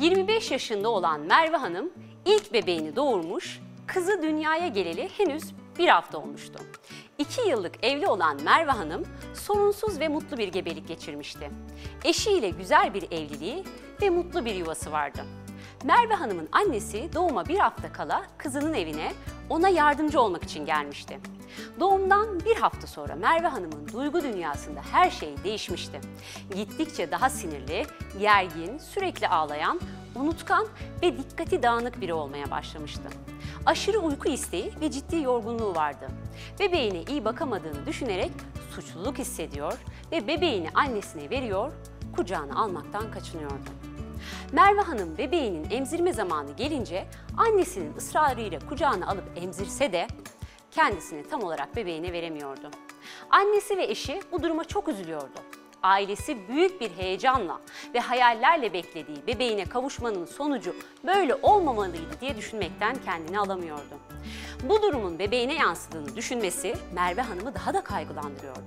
25 yaşında olan Merve Hanım ilk bebeğini doğurmuş, kızı dünyaya geleli henüz bir hafta olmuştu. İki yıllık evli olan Merve Hanım sorunsuz ve mutlu bir gebelik geçirmişti. Eşiyle güzel bir evliliği ve mutlu bir yuvası vardı. Merve Hanım'ın annesi doğuma bir hafta kala kızının evine ona yardımcı olmak için gelmişti. Doğumdan bir hafta sonra Merve Hanım'ın duygu dünyasında her şey değişmişti. Gittikçe daha sinirli, gergin, sürekli ağlayan, unutkan ve dikkati dağınık biri olmaya başlamıştı. Aşırı uyku isteği ve ciddi yorgunluğu vardı. Bebeğine iyi bakamadığını düşünerek suçluluk hissediyor ve bebeğini annesine veriyor, kucağına almaktan kaçınıyordu. Merve Hanım bebeğinin emzirme zamanı gelince annesinin ısrarıyla kucağına alıp emzirse de kendisini tam olarak bebeğine veremiyordu. Annesi ve eşi bu duruma çok üzülüyordu. Ailesi büyük bir heyecanla ve hayallerle beklediği bebeğine kavuşmanın sonucu böyle olmamalıydı diye düşünmekten kendini alamıyordu. Bu durumun bebeğine yansıdığını düşünmesi Merve Hanım'ı daha da kaygılandırıyordu.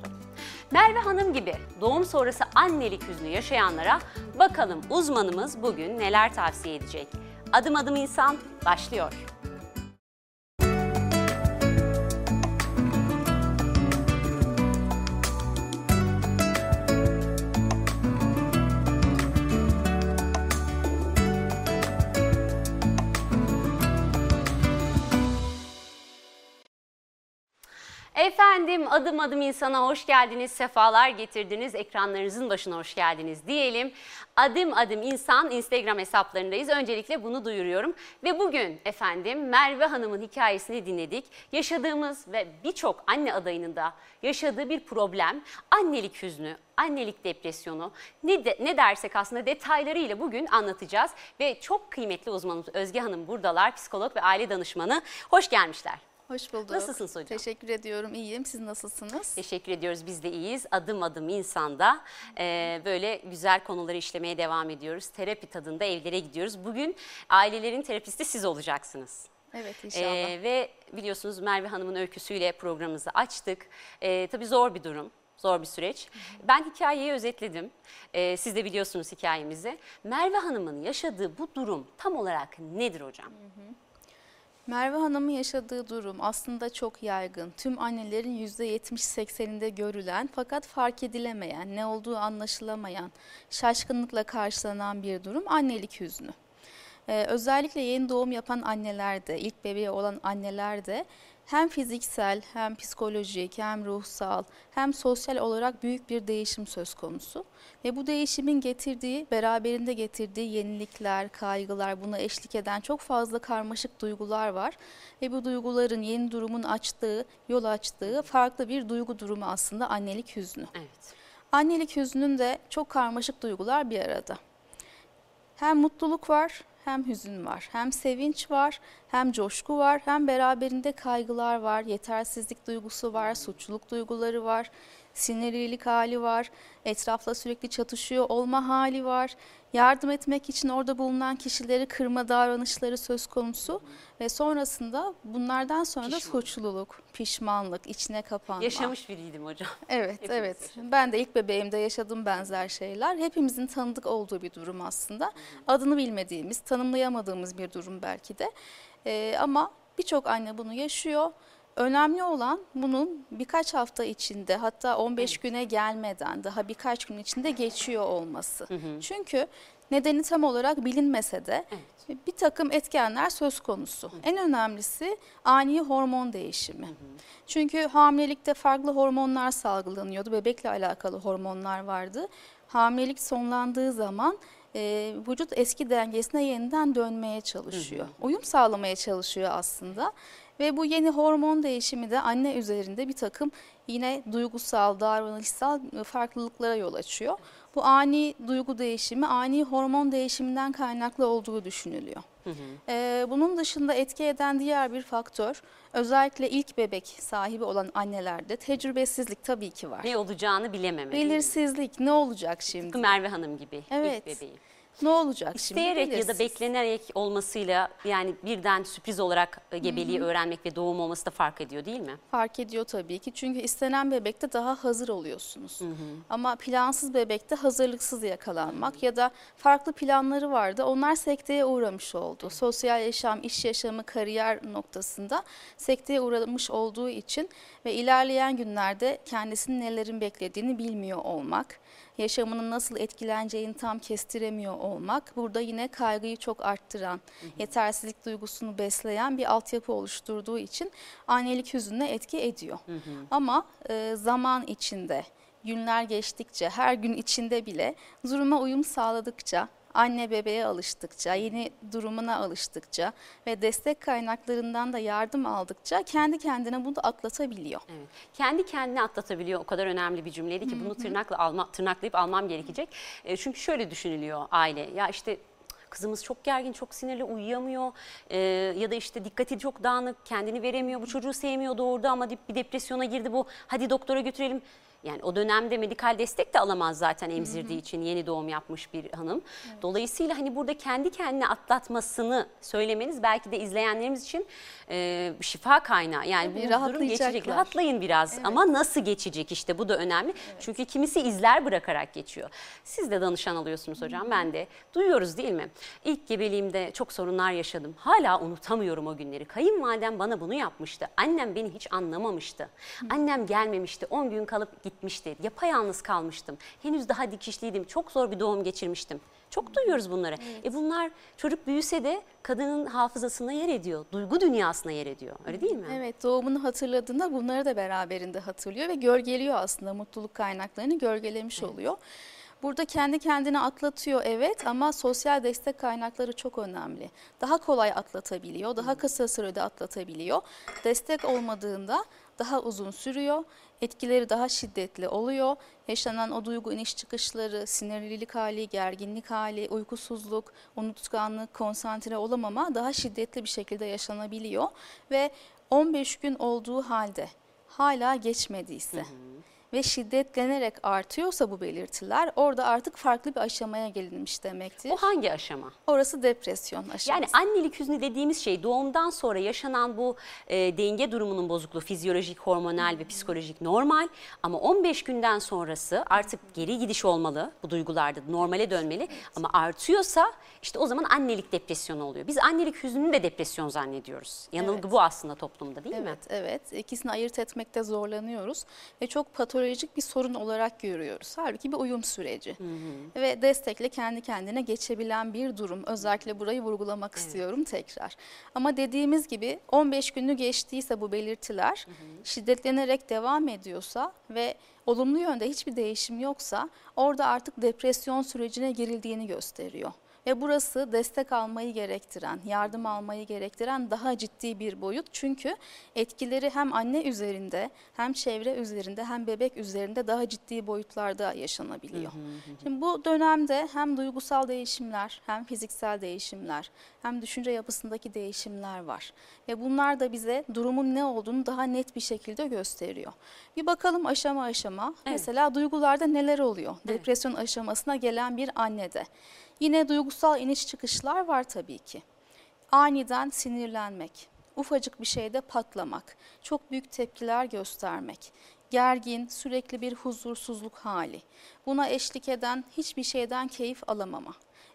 Merve Hanım gibi doğum sonrası annelik hüznü yaşayanlara bakalım uzmanımız bugün neler tavsiye edecek. Adım adım insan başlıyor. Efendim adım adım insana hoş geldiniz, sefalar getirdiniz, ekranlarınızın başına hoş geldiniz diyelim. Adım adım insan Instagram hesaplarındayız. Öncelikle bunu duyuruyorum. Ve bugün efendim Merve Hanım'ın hikayesini dinledik. Yaşadığımız ve birçok anne adayının da yaşadığı bir problem annelik hüznü, annelik depresyonu ne, de, ne dersek aslında detaylarıyla bugün anlatacağız. Ve çok kıymetli uzmanımız Özge Hanım buradalar, psikolog ve aile danışmanı. Hoş gelmişler. Hoş bulduk. Nasılsınız hocam? Teşekkür ediyorum. İyiyim. Siz nasılsınız? Teşekkür ediyoruz. Biz de iyiyiz. Adım adım insanda e, böyle güzel konuları işlemeye devam ediyoruz. Terapi tadında evlere gidiyoruz. Bugün ailelerin terapisti siz olacaksınız. Evet inşallah. E, ve biliyorsunuz Merve Hanım'ın öyküsüyle programımızı açtık. E, tabii zor bir durum. Zor bir süreç. Ben hikayeyi özetledim. Ee, siz de biliyorsunuz hikayemizi. Merve Hanım'ın yaşadığı bu durum tam olarak nedir hocam? Merve Hanım'ın yaşadığı durum aslında çok yaygın. Tüm annelerin %70-80'inde görülen fakat fark edilemeyen, ne olduğu anlaşılamayan, şaşkınlıkla karşılanan bir durum annelik hüznü. Ee, özellikle yeni doğum yapan annelerde, ilk bebeği olan annelerde hem fiziksel hem psikolojik hem ruhsal hem sosyal olarak büyük bir değişim söz konusu. Ve bu değişimin getirdiği, beraberinde getirdiği yenilikler, kaygılar, buna eşlik eden çok fazla karmaşık duygular var. Ve bu duyguların yeni durumun açtığı, yol açtığı farklı bir duygu durumu aslında annelik hüznü. Evet. Annelik hüznünün de çok karmaşık duygular bir arada. Hem mutluluk var hem hüzün var, hem sevinç var, hem coşku var, hem beraberinde kaygılar var, yetersizlik duygusu var, suçluluk duyguları var, sinirlilik hali var, etrafla sürekli çatışıyor olma hali var, yardım etmek için orada bulunan kişileri kırma davranışları söz konusu ve sonrasında bunlardan sonra da suçluluk, pişmanlık, içine kapanma. Yaşamış biriydim hocam. Evet, Hepimiz evet. yaşadık. Ben de ilk bebeğimde yaşadım benzer şeyler. Hepimizin tanıdık olduğu bir durum aslında. Adını bilmediğimiz, tanımlayamadığımız bir durum belki de. Ee, ama birçok anne bunu yaşıyor. Önemli olan bunun birkaç hafta içinde hatta 15 güne gelmeden daha birkaç gün içinde geçiyor olması. Çünkü nedeni tam olarak bilinmese de bir takım etkenler söz konusu. En önemlisi ani hormon değişimi. Çünkü hamilelikte farklı hormonlar salgılanıyordu. Bebekle alakalı hormonlar vardı. Hamilelik sonlandığı zaman e, vücut eski dengesine yeniden dönmeye çalışıyor. Uyum sağlamaya çalışıyor aslında. Ve bu yeni hormon değişimi de anne üzerinde bir takım yine duygusal, davranışsal farklılıklara yol açıyor. Bu ani duygu değişimi, ani hormon değişiminden kaynaklı olduğu düşünülüyor. Ee, bunun dışında etki eden diğer bir faktör özellikle ilk bebek sahibi olan annelerde tecrübesizlik tabii ki var. Ne olacağını bilememe. Belirsizlik ne olacak şimdi? Tıpkı Merve Hanım gibi Evet. ilk bebeği. Ne olacak şimdi? İsteyerek ya da beklenerek olmasıyla yani birden sürpriz olarak e, gebeliği öğrenmek ve doğum olması da fark ediyor değil mi? Fark ediyor tabii ki. Çünkü istenen bebekte daha hazır oluyorsunuz. Ama plansız bebekte hazırlıksız yakalanmak ya da farklı planları vardı. Onlar sekteye uğramış oldu. Sosyal yaşam, iş yaşamı, kariyer noktasında sekteye uğramış olduğu için ve ilerleyen günlerde kendisinin nelerin beklediğini bilmiyor olmak, yaşamının nasıl etkileneceğini tam kestiremiyor olmak burada yine kaygıyı çok arttıran, yetersizlik duygusunu besleyen bir altyapı oluşturduğu için annelik hüznüne etki ediyor. Ama e, zaman içinde, günler geçtikçe, her gün içinde bile duruma uyum sağladıkça, anne bebeğe alıştıkça, yeni durumuna alıştıkça ve destek kaynaklarından da yardım aldıkça kendi kendine bunu atlatabiliyor. Evet. Kendi kendine atlatabiliyor o kadar önemli bir cümleydi ki bunu tırnakla alma, tırnaklayıp almam gerekecek. E, çünkü şöyle düşünülüyor aile. Ya işte kızımız çok gergin, çok sinirli, uyuyamıyor E, ya da işte dikkati çok dağınık, kendini veremiyor, bu çocuğu sevmiyor doğurdu ama bir depresyona girdi bu. Hadi doktora götürelim. Yani o dönemde medikal destek de alamaz zaten emzirdiği için yeni doğum yapmış bir hanım. Dolayısıyla hani burada kendi kendine atlatmasını söylemeniz belki de izleyenlerimiz için e, şifa kaynağı. Yani Tabii, bu durum geçecek. Rahatlayın biraz ama nasıl geçecek işte bu da önemli. Çünkü kimisi izler bırakarak geçiyor. Siz de danışan alıyorsunuz hocam ben de. Duyuyoruz değil mi? İlk gebeliğimde çok sorunlar yaşadım. Hala unutamıyorum o günleri. Kayınvalidem bana bunu yapmıştı. Annem beni hiç anlamamıştı. Annem gelmemişti. 10 gün kalıp gitmişti. Yapayalnız kalmıştım. Henüz daha dikişliydim. Çok zor bir doğum geçirmiştim. Çok duyuyoruz bunları. E bunlar çocuk büyüse de kadının hafızasına yer ediyor. Duygu dünyasına yer ediyor. Öyle değil mi? Evet doğumunu hatırladığında bunları da beraberinde hatırlıyor ve gölgeliyor aslında mutluluk kaynaklarını gölgelemiş oluyor. Burada kendi kendine atlatıyor evet ama sosyal destek kaynakları çok önemli. Daha kolay atlatabiliyor, daha kısa sürede atlatabiliyor. Destek olmadığında daha uzun sürüyor, etkileri daha şiddetli oluyor. Yaşanan o duygu iniş çıkışları, sinirlilik hali, gerginlik hali, uykusuzluk, unutkanlık, konsantre olamama daha şiddetli bir şekilde yaşanabiliyor. Ve 15 gün olduğu halde hala geçmediyse ve şiddetlenerek artıyorsa bu belirtiler orada artık farklı bir aşamaya gelinmiş demektir. O hangi aşama? Orası depresyon aşaması. Yani annelik hüznü dediğimiz şey doğumdan sonra yaşanan bu e, denge durumunun bozukluğu fizyolojik, hormonal ve psikolojik normal ama 15 günden sonrası artık geri gidiş olmalı bu duygularda normale dönmeli ama artıyorsa işte o zaman annelik depresyonu oluyor. Biz annelik hüznünü de depresyon zannediyoruz. Yanılgı Evet. bu aslında toplumda değil mi? Evet, evet. İkisini ayırt etmekte zorlanıyoruz ve çok patolojik bir sorun olarak görüyoruz. Halbuki bir uyum süreci ve destekle kendi kendine geçebilen bir durum. Özellikle burayı vurgulamak istiyorum tekrar. Ama dediğimiz gibi 15 günü geçtiyse bu belirtiler şiddetlenerek devam ediyorsa ve olumlu yönde hiçbir değişim yoksa orada artık depresyon sürecine girildiğini gösteriyor. Ve burası destek almayı gerektiren, yardım almayı gerektiren daha ciddi bir boyut. Çünkü etkileri hem anne üzerinde, hem çevre üzerinde, hem bebek üzerinde daha ciddi boyutlarda yaşanabiliyor. Şimdi bu dönemde hem duygusal değişimler, hem fiziksel değişimler, hem düşünce yapısındaki değişimler var. Ve bunlar da bize durumun ne olduğunu daha net bir şekilde gösteriyor. Bir bakalım aşama aşama. Mesela duygularda neler oluyor? Depresyon aşamasına gelen bir annede. Yine duygusal iniş çıkışlar var tabii ki. Aniden sinirlenmek, ufacık bir şeyde patlamak, çok büyük tepkiler göstermek, gergin, sürekli bir huzursuzluk hali. Buna eşlik eden hiçbir şeyden keyif alamama.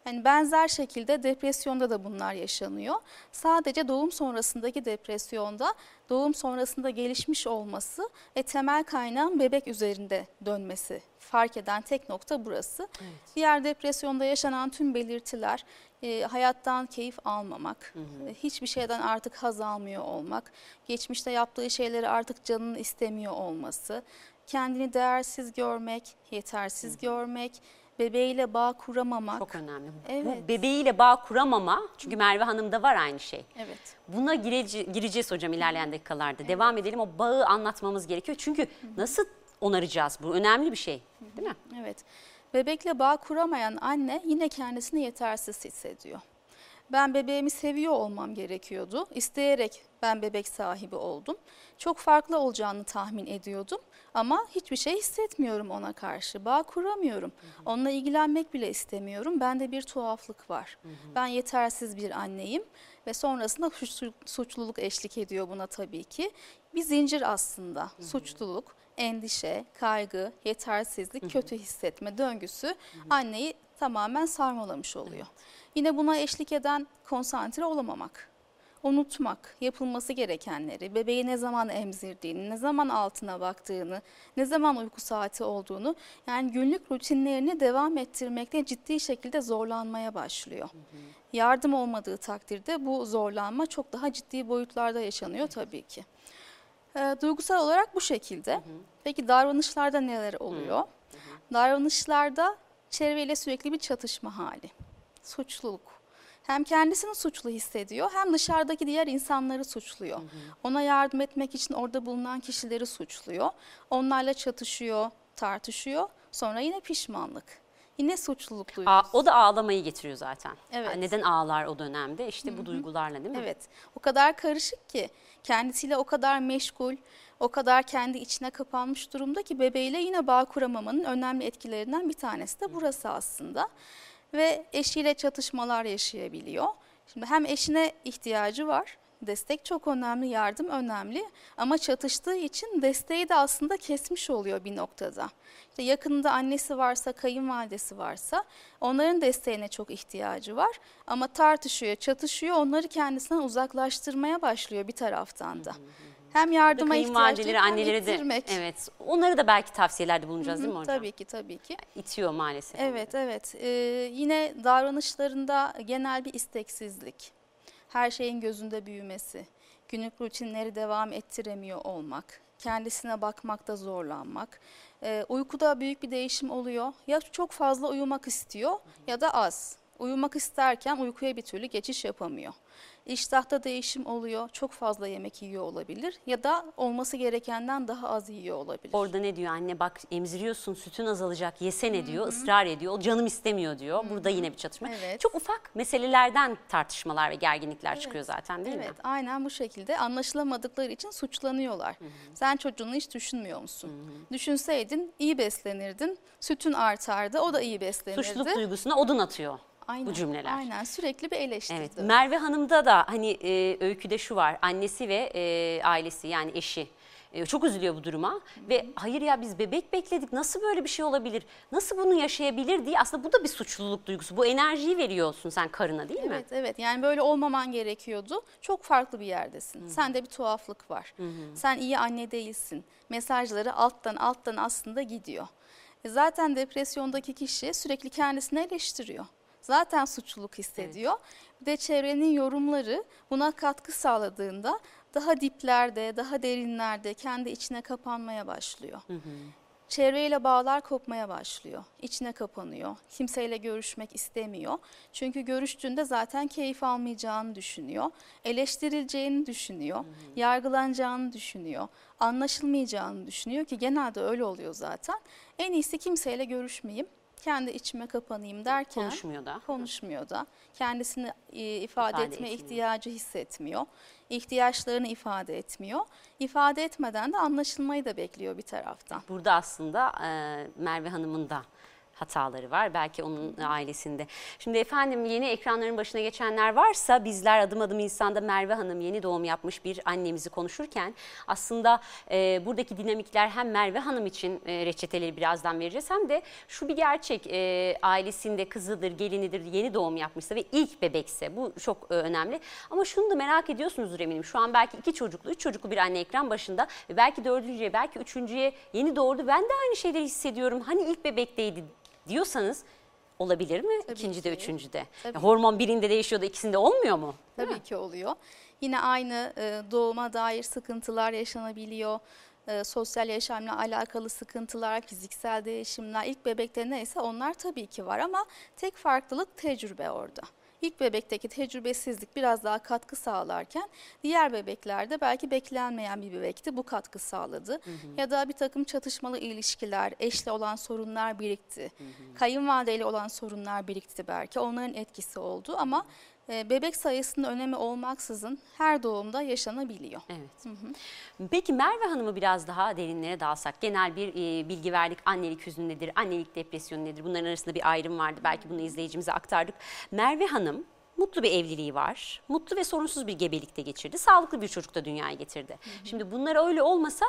Yani benzer şekilde depresyonda da bunlar yaşanıyor. Sadece doğum sonrasındaki depresyonda doğum sonrasında gelişmiş olması ve temel kaynağın bebek üzerinde dönmesi. Fark eden tek nokta burası. Diğer depresyonda yaşanan tüm belirtiler e, hayattan keyif almamak, e, hiçbir şeyden artık haz almıyor olmak, geçmişte yaptığı şeyleri artık canının istemiyor olması, kendini değersiz görmek, yetersiz görmek, bebeğiyle bağ kuramamak. Çok önemli. Evet. Bu bebeğiyle bağ kuramama çünkü Merve Hanım'da var aynı şey. Evet. Buna girece- gireceğiz hocam ilerleyen dakikalarda. Devam edelim o bağı anlatmamız gerekiyor. Çünkü nasıl onaracağız bu önemli bir şey değil mi? Evet. Bebekle bağ kuramayan anne yine kendisini yetersiz hissediyor. Ben bebeğimi seviyor olmam gerekiyordu. İsteyerek ben bebek sahibi oldum. Çok farklı olacağını tahmin ediyordum ama hiçbir şey hissetmiyorum ona karşı. Bağ kuramıyorum. Onunla ilgilenmek bile istemiyorum. Bende bir tuhaflık var. Ben yetersiz bir anneyim ve sonrasında suç- suçluluk eşlik ediyor buna tabii ki. Bir zincir aslında. Suçluluk, endişe, kaygı, yetersizlik, kötü hissetme döngüsü anneyi tamamen sarmalamış oluyor. Yine buna eşlik eden konsantre olamamak, unutmak, yapılması gerekenleri, bebeği ne zaman emzirdiğini, ne zaman altına baktığını, ne zaman uyku saati olduğunu yani günlük rutinlerini devam ettirmekte ciddi şekilde zorlanmaya başlıyor. Yardım olmadığı takdirde bu zorlanma çok daha ciddi boyutlarda yaşanıyor tabii ki. Ee, duygusal olarak bu şekilde. Peki davranışlarda neler oluyor? Davranışlarda çevreyle sürekli bir çatışma hali. Suçluluk. Hem kendisini suçlu hissediyor hem dışarıdaki diğer insanları suçluyor. Ona yardım etmek için orada bulunan kişileri suçluyor. Onlarla çatışıyor, tartışıyor. Sonra yine pişmanlık. Yine suçluluk duygusu. Aa, o da ağlamayı getiriyor zaten. Evet. Neden ağlar o dönemde? İşte bu duygularla değil mi? Evet. O kadar karışık ki kendisiyle o kadar meşgul, o kadar kendi içine kapanmış durumda ki bebeğiyle yine bağ kuramamanın önemli etkilerinden bir tanesi de burası aslında. Ve eşiyle çatışmalar yaşayabiliyor. Şimdi hem eşine ihtiyacı var. Destek çok önemli, yardım önemli ama çatıştığı için desteği de aslında kesmiş oluyor bir noktada. İşte yakınında annesi varsa, kayınvalidesi varsa onların desteğine çok ihtiyacı var. Ama tartışıyor, çatışıyor, onları kendisinden uzaklaştırmaya başlıyor bir taraftan da. Hem yardıma ihtiyaçları anneleri de evet. Onları da belki tavsiyelerde bulunacağız değil mi hocam? Tabii ki, tabii ki. İtiyor maalesef. Evet, evet. Ee, yine davranışlarında genel bir isteksizlik, her şeyin gözünde büyümesi, günlük rutinleri devam ettiremiyor olmak, kendisine bakmakta zorlanmak, Ee, uykuda büyük bir değişim oluyor. Ya çok fazla uyumak istiyor ya da az. Uyumak isterken uykuya bir türlü geçiş yapamıyor. İştahta değişim oluyor, çok fazla yemek yiyor olabilir ya da olması gerekenden daha az yiyor olabilir. Orada ne diyor anne bak emziriyorsun sütün azalacak yesene diyor ısrar ediyor o canım istemiyor diyor. Burada yine bir çatışma. Evet. Çok ufak meselelerden tartışmalar ve gerginlikler çıkıyor zaten değil evet, mi? aynen bu şekilde anlaşılamadıkları için suçlanıyorlar. Sen çocuğunu hiç düşünmüyor musun? Düşünseydin iyi beslenirdin, sütün artardı, o da iyi beslenirdi. Suçluluk duygusuna odun atıyor aynen, bu cümleler. Aynen sürekli bir eleştiri. Evet. Merve Hanım'da da hani e, öyküde şu var. Annesi ve e, ailesi yani eşi e, çok üzülüyor bu duruma ve hayır ya biz bebek bekledik nasıl böyle bir şey olabilir? Nasıl bunu yaşayabilir diye aslında bu da bir suçluluk duygusu. Bu enerjiyi veriyorsun sen karına değil mi? Evet evet yani böyle olmaman gerekiyordu. Çok farklı bir yerdesin. Sende bir tuhaflık var. Sen iyi anne değilsin. Mesajları alttan alttan aslında gidiyor. E zaten depresyondaki kişi sürekli kendisini eleştiriyor. Zaten suçluluk hissediyor. Bir de çevrenin yorumları buna katkı sağladığında daha diplerde, daha derinlerde kendi içine kapanmaya başlıyor. Çevreyle bağlar kopmaya başlıyor. İçine kapanıyor. Kimseyle görüşmek istemiyor. Çünkü görüştüğünde zaten keyif almayacağını düşünüyor. Eleştirileceğini düşünüyor. Yargılanacağını düşünüyor. Anlaşılmayacağını düşünüyor ki genelde öyle oluyor zaten. En iyisi kimseyle görüşmeyeyim. Kendi içime kapanayım derken Konuşmuyor da. konuşmuyor da. Kendisini e, ifade, İfade etme etmiyor. ihtiyacı hissetmiyor. İhtiyaçlarını ifade etmiyor. İfade etmeden de anlaşılmayı da bekliyor bir taraftan. Burada aslında e, Merve Hanım'ın da hataları var. Belki onun ailesinde. Şimdi efendim yeni ekranların başına geçenler varsa bizler adım adım insanda Merve Hanım yeni doğum yapmış bir annemizi konuşurken aslında e, buradaki dinamikler hem Merve Hanım için e, reçeteleri birazdan vereceğiz hem de şu bir gerçek e, ailesinde kızıdır, gelinidir, yeni doğum yapmışsa ve ilk bebekse bu çok e, önemli. Ama şunu da merak ediyorsunuzdur eminim. Şu an belki iki çocuklu, üç çocuklu bir anne ekran başında ve belki dördüncüye, belki üçüncüye yeni doğurdu. Ben de aynı şeyleri hissediyorum. Hani ilk bebekteydi diyorsanız olabilir mi? Tabii İkinci de, ki. üçüncü de. Tabii. Hormon birinde değişiyor da ikisinde olmuyor mu? Değil Tabii mi? ki oluyor. Yine aynı e, doğuma dair sıkıntılar yaşanabiliyor. E, sosyal yaşamla alakalı sıkıntılar, fiziksel değişimler, ilk bebekte neyse onlar tabii ki var ama tek farklılık tecrübe orada. İlk bebekteki tecrübesizlik biraz daha katkı sağlarken diğer bebeklerde belki beklenmeyen bir bebekti bu katkı sağladı. Ya da bir takım çatışmalı ilişkiler, eşle olan sorunlar birikti. Kayınvalideyle olan sorunlar birikti belki onların etkisi oldu ama bebek sayısının önemi olmaksızın her doğumda yaşanabiliyor. Evet. Peki Merve Hanım'ı biraz daha derinlere dalsak. Genel bir e, bilgi verdik. Annelik hüznü nedir? Annelik depresyonu nedir? Bunların arasında bir ayrım vardı. Belki bunu izleyicimize aktardık. Merve Hanım mutlu bir evliliği var. Mutlu ve sorunsuz bir gebelikte geçirdi. Sağlıklı bir çocuk da dünyaya getirdi. Şimdi bunlar öyle olmasa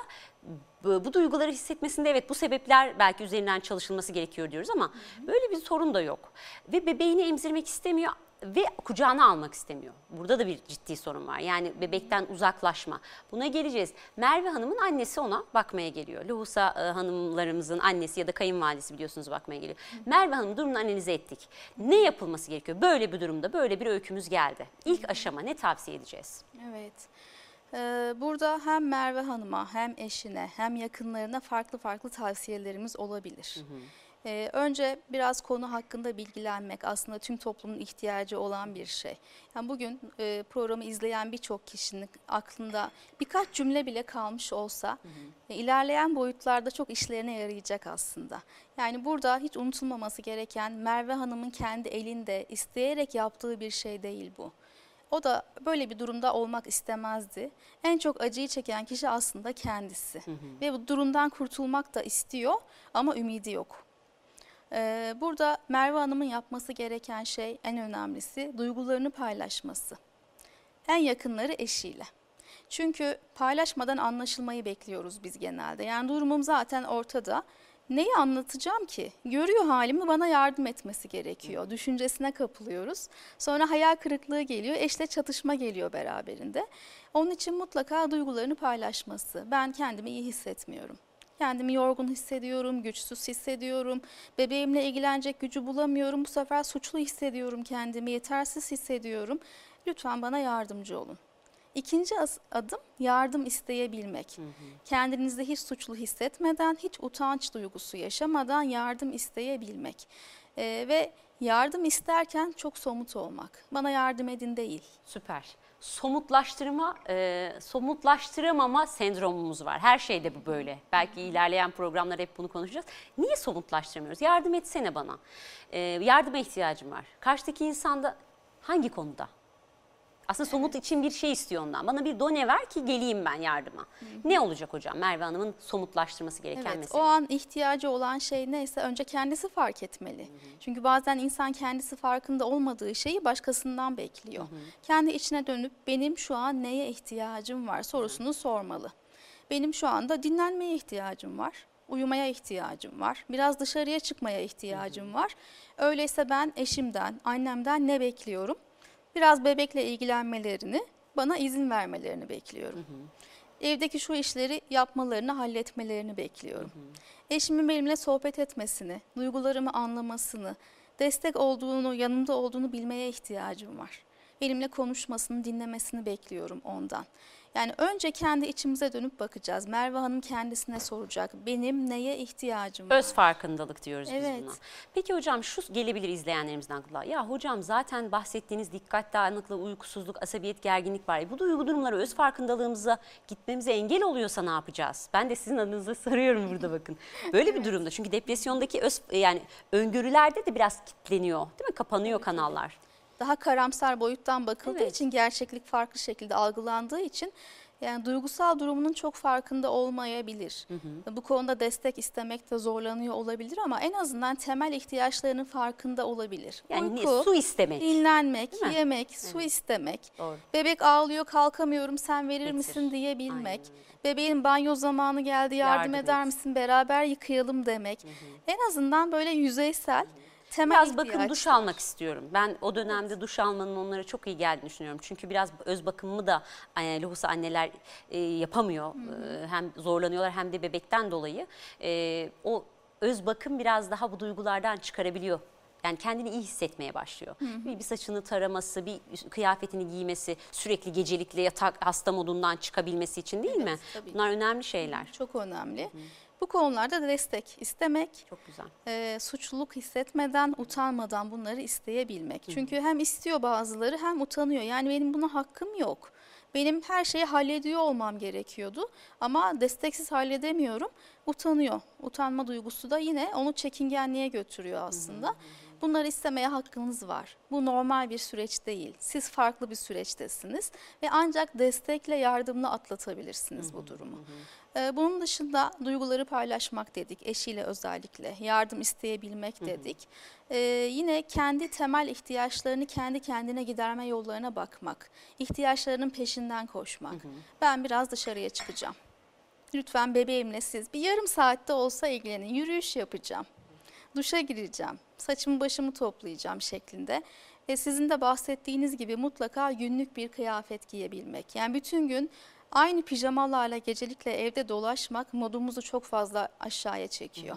bu, bu duyguları hissetmesinde evet bu sebepler belki üzerinden çalışılması gerekiyor diyoruz ama böyle bir sorun da yok. Ve bebeğini emzirmek istemiyor ve kucağına almak istemiyor. Burada da bir ciddi sorun var. Yani bebekten uzaklaşma. Buna geleceğiz. Merve Hanım'ın annesi ona bakmaya geliyor. Lohusa e, hanımlarımızın annesi ya da kayınvalidesi biliyorsunuz bakmaya geliyor. Merve Hanım durumunu analize ettik. Ne yapılması gerekiyor? Böyle bir durumda böyle bir öykümüz geldi. İlk aşama ne tavsiye edeceğiz? Evet. Ee, Burada hem Merve Hanım'a hem eşine hem yakınlarına farklı farklı tavsiyelerimiz olabilir. Ee, önce biraz konu hakkında bilgilenmek aslında tüm toplumun ihtiyacı olan bir şey. Yani bugün e, programı izleyen birçok kişinin aklında birkaç cümle bile kalmış olsa e, ilerleyen boyutlarda çok işlerine yarayacak aslında. Yani burada hiç unutulmaması gereken Merve Hanım'ın kendi elinde isteyerek yaptığı bir şey değil bu. O da böyle bir durumda olmak istemezdi. En çok acıyı çeken kişi aslında kendisi. Ve bu durumdan kurtulmak da istiyor ama ümidi yok. Ee, burada Merve Hanım'ın yapması gereken şey en önemlisi duygularını paylaşması. En yakınları eşiyle. Çünkü paylaşmadan anlaşılmayı bekliyoruz biz genelde. Yani durumum zaten ortada. Neyi anlatacağım ki? Görüyor halimi bana yardım etmesi gerekiyor. Düşüncesine kapılıyoruz. Sonra hayal kırıklığı geliyor, eşle çatışma geliyor beraberinde. Onun için mutlaka duygularını paylaşması. Ben kendimi iyi hissetmiyorum. Kendimi yorgun hissediyorum, güçsüz hissediyorum. Bebeğimle ilgilenecek gücü bulamıyorum. Bu sefer suçlu hissediyorum kendimi, yetersiz hissediyorum. Lütfen bana yardımcı olun. İkinci adım yardım isteyebilmek. Kendinizde hiç suçlu hissetmeden, hiç utanç duygusu yaşamadan yardım isteyebilmek. Ee, ve yardım isterken çok somut olmak. Bana yardım edin değil. Süper. Somutlaştırma, e, somutlaştıramama sendromumuz var. Her şeyde bu böyle. Belki ilerleyen programlar hep bunu konuşacağız. Niye somutlaştıramıyoruz? Yardım etsene bana. E, yardıma ihtiyacım var. Karşıdaki insanda hangi konuda? Aslında somut için bir şey istiyor ondan. Bana bir done ver ki geleyim ben yardıma. Ne olacak hocam? Merve Hanım'ın somutlaştırması gereken Evet, mesele. o an ihtiyacı olan şey neyse önce kendisi fark etmeli. Çünkü bazen insan kendisi farkında olmadığı şeyi başkasından bekliyor. Kendi içine dönüp benim şu an neye ihtiyacım var sorusunu sormalı. Benim şu anda dinlenmeye ihtiyacım var. Uyumaya ihtiyacım var. Biraz dışarıya çıkmaya ihtiyacım var. Öyleyse ben eşimden, annemden ne bekliyorum? Biraz bebekle ilgilenmelerini, bana izin vermelerini bekliyorum. Evdeki şu işleri yapmalarını, halletmelerini bekliyorum. Eşimin benimle sohbet etmesini, duygularımı anlamasını, destek olduğunu, yanımda olduğunu bilmeye ihtiyacım var. Benimle konuşmasını, dinlemesini bekliyorum ondan. Yani önce kendi içimize dönüp bakacağız. Merve Hanım kendisine soracak. Benim neye ihtiyacım var? Öz farkındalık diyoruz Evet. biz buna. Peki hocam şu gelebilir izleyenlerimizden aklına. Ya hocam zaten bahsettiğiniz dikkat dağınıklığı, uykusuzluk, asabiyet, gerginlik var. Bu duygu durumları öz farkındalığımıza gitmemize engel oluyorsa ne yapacağız? Ben de sizin adınıza soruyorum burada bakın. Böyle bir durumda çünkü depresyondaki öz yani öngörülerde de biraz kitleniyor değil mi? Kapanıyor kanallar. Daha karamsar boyuttan bakıldığı Evet. için gerçeklik farklı şekilde algılandığı için yani duygusal durumunun çok farkında olmayabilir. Bu konuda destek istemekte zorlanıyor olabilir ama en azından temel ihtiyaçlarının farkında olabilir. Yani ni- Uyku, su istemek. dinlenmek, yemek, su istemek. Doğru. Bebek ağlıyor kalkamıyorum sen verir Getir. misin diyebilmek. Aynen Bebeğin banyo zamanı geldi yardım, Yardım eder et. misin beraber yıkayalım demek. En azından böyle yüzeysel temel Biraz bakın duş almak istiyorum. Ben o dönemde duş almanın onlara çok iyi geldiğini düşünüyorum. Çünkü biraz öz bakımımı da e, lohusa anneler e, yapamıyor. E, hem zorlanıyorlar hem de bebekten dolayı. E, o öz bakım biraz daha bu duygulardan çıkarabiliyor. Yani kendini iyi hissetmeye başlıyor. Bir, bir saçını taraması, bir kıyafetini giymesi, sürekli gecelikle yatak hasta modundan çıkabilmesi için değil Evet, mi? tabii. Bunlar önemli şeyler. Çok önemli. Bu konularda destek istemek, Çok güzel. e, suçluluk hissetmeden, utanmadan bunları isteyebilmek. Çünkü hem istiyor bazıları hem utanıyor. Yani benim buna hakkım yok. Benim her şeyi hallediyor olmam gerekiyordu ama desteksiz halledemiyorum. Utanıyor. Utanma duygusu da yine onu çekingenliğe götürüyor aslında. Bunları istemeye hakkınız var. Bu normal bir süreç değil. Siz farklı bir süreçtesiniz ve ancak destekle, yardımla atlatabilirsiniz bu durumu. Ee, Bunun dışında duyguları paylaşmak dedik, eşiyle özellikle, yardım isteyebilmek dedik. Ee, yine kendi temel ihtiyaçlarını kendi kendine giderme yollarına bakmak, ihtiyaçlarının peşinden koşmak. Ben biraz dışarıya çıkacağım. Lütfen bebeğimle siz bir yarım saatte olsa ilgilenin, yürüyüş yapacağım, duşa gireceğim, saçımı başımı toplayacağım şeklinde. Ve sizin de bahsettiğiniz gibi mutlaka günlük bir kıyafet giyebilmek. Yani bütün gün aynı pijamalarla gecelikle evde dolaşmak modumuzu çok fazla aşağıya çekiyor.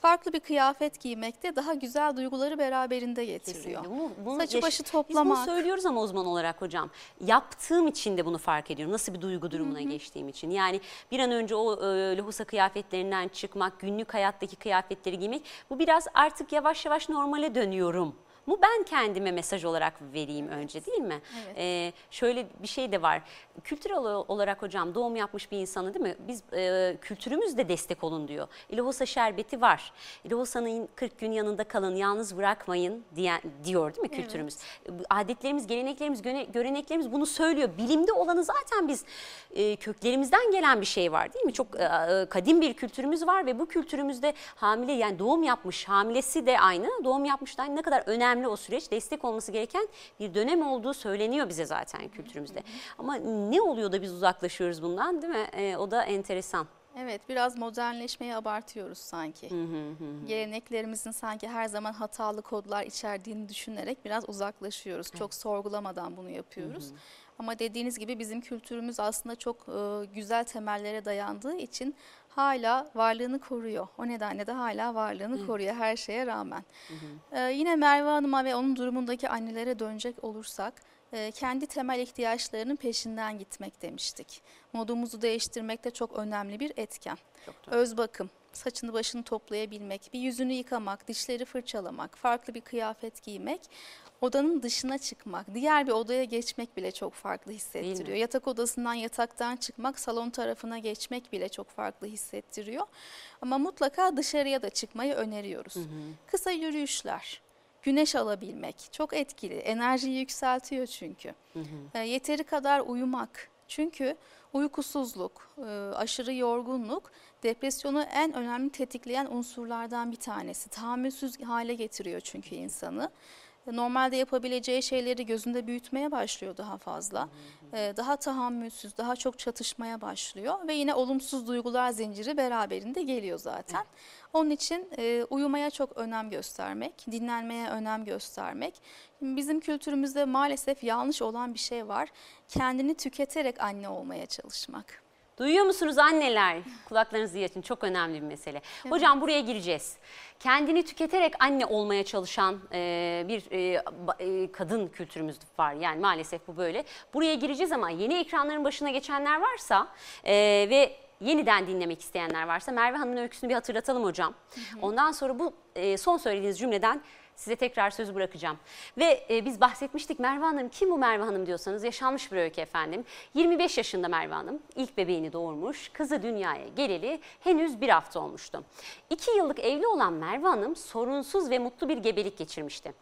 Farklı bir kıyafet giymek de daha güzel duyguları beraberinde getiriyor. Kesinlikle. Bunu Saçı başı Biz toplamak. bunu söylüyoruz ama uzman olarak hocam. Yaptığım için de bunu fark ediyorum. Nasıl bir duygu durumuna geçtiğim için. Yani bir an önce o e, lohusa kıyafetlerinden çıkmak, günlük hayattaki kıyafetleri giymek. Bu biraz artık yavaş yavaş normale dönüyorum. Bu ben kendime mesaj olarak vereyim önce değil mi? Evet. Ee, şöyle bir şey de var. Kültürel olarak hocam doğum yapmış bir insanı değil mi? Biz e, kültürümüzde destek olun diyor. İlahosa şerbeti var. İlahosa'nın 40 gün yanında kalın, yalnız bırakmayın diyen, diyor değil mi Evet. kültürümüz? Bu Adetlerimiz, geleneklerimiz, göreneklerimiz bunu söylüyor. Bilimde olanı zaten biz e, köklerimizden gelen bir şey var değil mi? Çok e, e, kadim bir kültürümüz var ve bu kültürümüzde hamile yani doğum yapmış, hamilesi de aynı, doğum yapmış da aynı ne kadar önemli o süreç, destek olması gereken bir dönem olduğu söyleniyor bize zaten kültürümüzde. Ama ne oluyor da biz uzaklaşıyoruz bundan değil mi? E, o da enteresan. Evet biraz modernleşmeyi abartıyoruz sanki. Geleneklerimizin sanki her zaman hatalı kodlar içerdiğini düşünerek biraz uzaklaşıyoruz. Çok sorgulamadan bunu yapıyoruz. Ama dediğiniz gibi bizim kültürümüz aslında çok e, güzel temellere dayandığı için hala varlığını koruyor. O nedenle de hala varlığını koruyor her şeye rağmen. Ee, yine Merve Hanım'a ve onun durumundaki annelere dönecek olursak e, kendi temel ihtiyaçlarının peşinden gitmek demiştik. Modumuzu değiştirmek de çok önemli bir etken. Çok. Öz bakım, saçını başını toplayabilmek, bir yüzünü yıkamak, dişleri fırçalamak, farklı bir kıyafet giymek, odanın dışına çıkmak, diğer bir odaya geçmek bile çok farklı hissettiriyor. Yatak odasından yataktan çıkmak, salon tarafına geçmek bile çok farklı hissettiriyor. Ama mutlaka dışarıya da çıkmayı öneriyoruz. Kısa yürüyüşler, güneş alabilmek çok etkili. Enerjiyi yükseltiyor çünkü. E, yeteri kadar uyumak. Çünkü uykusuzluk, e, aşırı yorgunluk depresyonu en önemli tetikleyen unsurlardan bir tanesi. Tahammülsüz hale getiriyor çünkü insanı. E, Normalde yapabileceği şeyleri gözünde büyütmeye başlıyor daha fazla. E, Daha tahammülsüz, daha çok çatışmaya başlıyor ve yine olumsuz duygular zinciri beraberinde geliyor zaten. Onun için e, uyumaya çok önem göstermek, dinlenmeye önem göstermek. Bizim kültürümüzde maalesef yanlış olan bir şey var. Kendini tüketerek anne olmaya çalışmak. Duyuyor musunuz anneler? Kulaklarınızı açın çok önemli bir mesele. Hocam buraya gireceğiz. Kendini tüketerek anne olmaya çalışan e, bir e, e, kadın kültürümüz var. Yani maalesef bu böyle. Buraya gireceğiz ama yeni ekranların başına geçenler varsa e, ve yeniden dinlemek isteyenler varsa Merve Hanım'ın öyküsünü bir hatırlatalım hocam. Ondan sonra bu e, son söylediğiniz cümleden size tekrar sözü bırakacağım. Ve e, biz bahsetmiştik Merve Hanım kim bu Merve Hanım diyorsanız yaşanmış bir öykü efendim. 25 yaşında Merve Hanım ilk bebeğini doğurmuş. Kızı dünyaya geleli henüz bir hafta olmuştu. 2 yıllık evli olan Merve Hanım sorunsuz ve mutlu bir gebelik geçirmişti.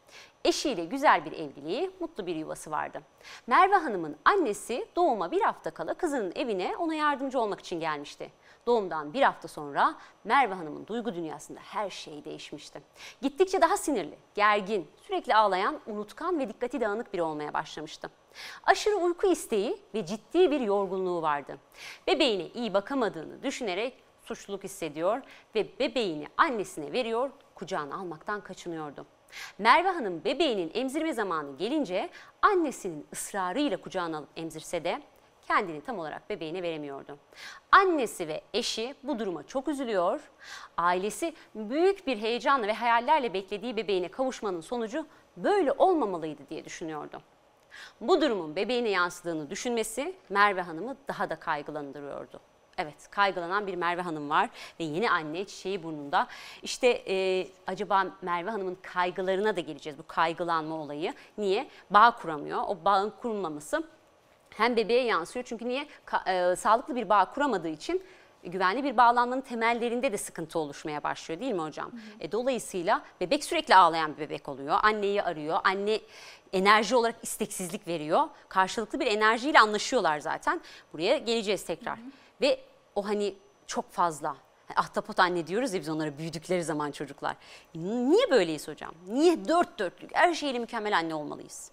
Eşiyle güzel bir evliliği, mutlu bir yuvası vardı. Merve Hanım'ın annesi doğuma bir hafta kala kızının evine ona yardımcı olmak için gelmişti. Doğumdan bir hafta sonra Merve Hanım'ın duygu dünyasında her şey değişmişti. Gittikçe daha sinirli, gergin, sürekli ağlayan, unutkan ve dikkati dağınık biri olmaya başlamıştı. Aşırı uyku isteği ve ciddi bir yorgunluğu vardı. Bebeğine iyi bakamadığını düşünerek suçluluk hissediyor ve bebeğini annesine veriyor, kucağına almaktan kaçınıyordu. Merve Hanım bebeğinin emzirme zamanı gelince annesinin ısrarıyla kucağına alıp emzirse de kendini tam olarak bebeğine veremiyordu. Annesi ve eşi bu duruma çok üzülüyor. Ailesi büyük bir heyecanla ve hayallerle beklediği bebeğine kavuşmanın sonucu böyle olmamalıydı diye düşünüyordu. Bu durumun bebeğine yansıdığını düşünmesi Merve Hanım'ı daha da kaygılandırıyordu. Evet, kaygılanan bir Merve Hanım var ve yeni anne çiçeği burnunda. İşte e, acaba Merve Hanım'ın kaygılarına da geleceğiz bu kaygılanma olayı. Niye? Bağ kuramıyor. O bağın kurulmaması hem bebeğe yansıyor çünkü niye? Ka- e, sağlıklı bir bağ kuramadığı için güvenli bir bağlanmanın temellerinde de sıkıntı oluşmaya başlıyor değil mi hocam? E, dolayısıyla bebek sürekli ağlayan bir bebek oluyor. Anneyi arıyor. Anne enerji olarak isteksizlik veriyor. Karşılıklı bir enerjiyle anlaşıyorlar zaten. Buraya geleceğiz tekrar. Ve o hani çok fazla ahtapot anne diyoruz ya biz onlara büyüdükleri zaman çocuklar. Niye böyleyiz hocam? Niye dört dörtlük her şeyle mükemmel anne olmalıyız?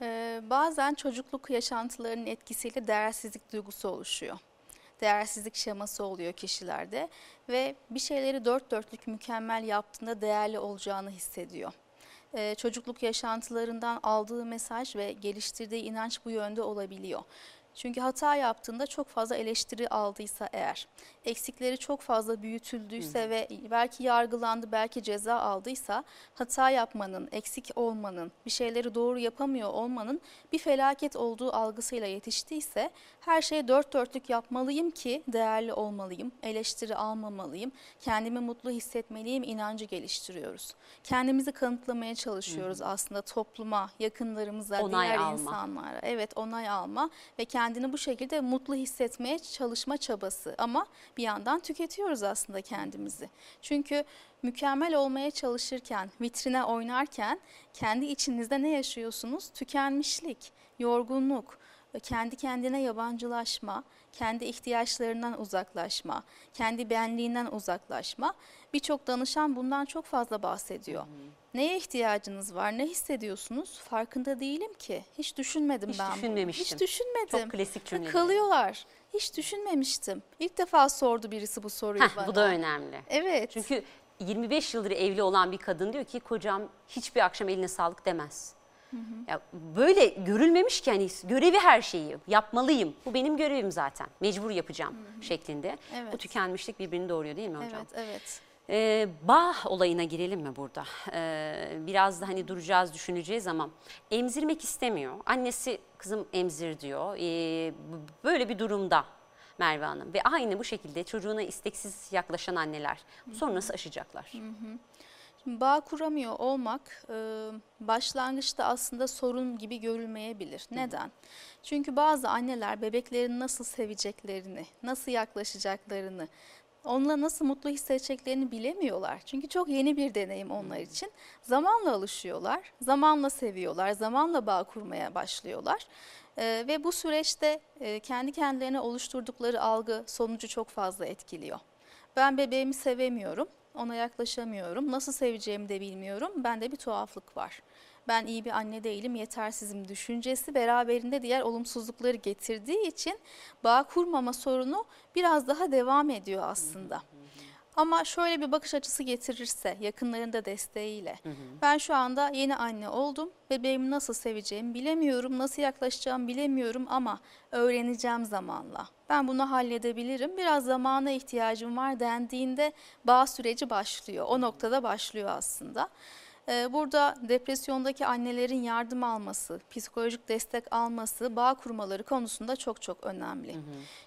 Ee, bazen çocukluk yaşantılarının etkisiyle değersizlik duygusu oluşuyor. Değersizlik şeması oluyor kişilerde ve bir şeyleri dört dörtlük mükemmel yaptığında değerli olacağını hissediyor. Ee, çocukluk yaşantılarından aldığı mesaj ve geliştirdiği inanç bu yönde olabiliyor. Çünkü hata yaptığında çok fazla eleştiri aldıysa eğer, eksikleri çok fazla büyütüldüyse ve belki yargılandı, belki ceza aldıysa hata yapmanın, eksik olmanın, bir şeyleri doğru yapamıyor olmanın bir felaket olduğu algısıyla yetiştiyse her şeyi dört dörtlük yapmalıyım ki değerli olmalıyım, eleştiri almamalıyım, kendimi mutlu hissetmeliyim inancı geliştiriyoruz. Kendimizi kanıtlamaya çalışıyoruz aslında topluma, yakınlarımıza, Onay diğer alma. insanlara. Evet onay alma ve kendini bu şekilde mutlu hissetmeye çalışma çabası ama bir yandan tüketiyoruz aslında kendimizi. Çünkü mükemmel olmaya çalışırken, vitrine oynarken kendi içinizde ne yaşıyorsunuz? Tükenmişlik, yorgunluk, kendi kendine yabancılaşma, kendi ihtiyaçlarından uzaklaşma, kendi benliğinden uzaklaşma. Birçok danışan bundan çok fazla bahsediyor. Neye ihtiyacınız var? Ne hissediyorsunuz? Farkında değilim ki. Hiç düşünmedim Hiç ben. bunu. düşünmemiştim. Hiç düşünmedim. Çok klasik cümle. Kalıyorlar. Hiç düşünmemiştim. İlk defa sordu birisi bu soruyu Heh, bana. bu da önemli. Evet. Çünkü 25 yıldır evli olan bir kadın diyor ki kocam hiçbir akşam eline sağlık demez. Ya böyle görülmemiş ki hani görevi her şeyi yapmalıyım. Bu benim görevim zaten. Mecbur yapacağım şeklinde. Evet. Bu tükenmişlik birbirini doğuruyor değil mi hocam? Evet, evet. Ee, bağ olayına girelim mi burada? Ee, biraz da hani duracağız, düşüneceğiz ama emzirmek istemiyor. Annesi kızım emzir diyor. Ee, böyle bir durumda Merve Hanım ve aynı bu şekilde çocuğuna isteksiz yaklaşan anneler nasıl aşacaklar? Şimdi bağ kuramıyor olmak e, başlangıçta aslında sorun gibi görülmeyebilir. Neden? Çünkü bazı anneler bebeklerini nasıl seveceklerini, nasıl yaklaşacaklarını, onunla nasıl mutlu hissedeceklerini bilemiyorlar. Çünkü çok yeni bir deneyim onlar için. Zamanla alışıyorlar, zamanla seviyorlar, zamanla bağ kurmaya başlıyorlar. E, ve bu süreçte e, kendi kendilerine oluşturdukları algı sonucu çok fazla etkiliyor. Ben bebeğimi sevemiyorum, ona yaklaşamıyorum, nasıl seveceğimi de bilmiyorum. Bende bir tuhaflık var. Ben iyi bir anne değilim, yetersizim düşüncesi beraberinde diğer olumsuzlukları getirdiği için bağ kurmama sorunu biraz daha devam ediyor aslında. Ama şöyle bir bakış açısı getirirse yakınların da desteğiyle. Ben şu anda yeni anne oldum. Bebeğimi nasıl seveceğimi bilemiyorum, nasıl yaklaşacağımı bilemiyorum ama öğreneceğim zamanla. Ben bunu halledebilirim. Biraz zamana ihtiyacım var dendiğinde bağ süreci başlıyor. O noktada başlıyor aslında. Ee, Burada depresyondaki annelerin yardım alması, psikolojik destek alması, bağ kurmaları konusunda çok çok önemli.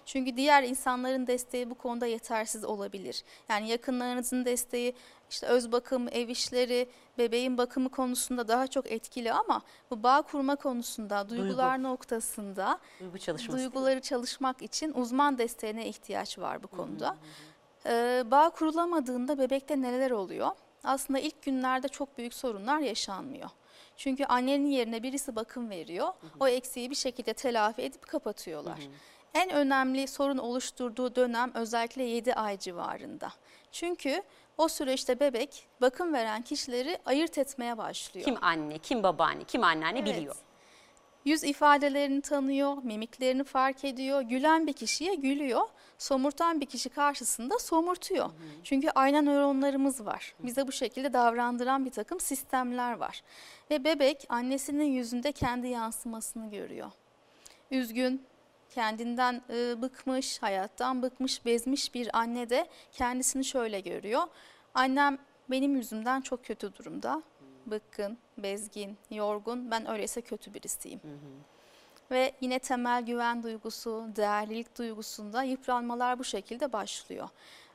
Çünkü diğer insanların desteği bu konuda yetersiz olabilir. Yani yakınlarınızın desteği, işte öz bakım, ev işleri, bebeğin bakımı konusunda daha çok etkili ama bu bağ kurma konusunda, duygular noktasında Duygu çalışması. duyguları çalışmak için uzman desteğine ihtiyaç var bu konuda. Ee, bağ kurulamadığında bebekte neler oluyor? Aslında ilk günlerde çok büyük sorunlar yaşanmıyor. Çünkü annenin yerine birisi bakım veriyor. O eksiği bir şekilde telafi edip kapatıyorlar. En önemli sorun oluşturduğu dönem özellikle 7 ay civarında. Çünkü o süreçte bebek bakım veren kişileri ayırt etmeye başlıyor. Kim anne, kim babaanne, kim anneanne Evet. biliyor. Yüz ifadelerini tanıyor, mimiklerini fark ediyor. Gülen bir kişiye gülüyor, somurtan bir kişi karşısında somurtuyor. Çünkü ayna nöronlarımız var. Bize bu şekilde davrandıran bir takım sistemler var. Ve bebek annesinin yüzünde kendi yansımasını görüyor. Üzgün, kendinden e, bıkmış, hayattan bıkmış, bezmiş bir anne de kendisini şöyle görüyor. Annem benim yüzümden çok kötü durumda. Bıkkın, bezgin, yorgun. Ben öyleyse kötü birisiyim. Ve yine temel güven duygusu, değerlilik duygusunda yıpranmalar bu şekilde başlıyor.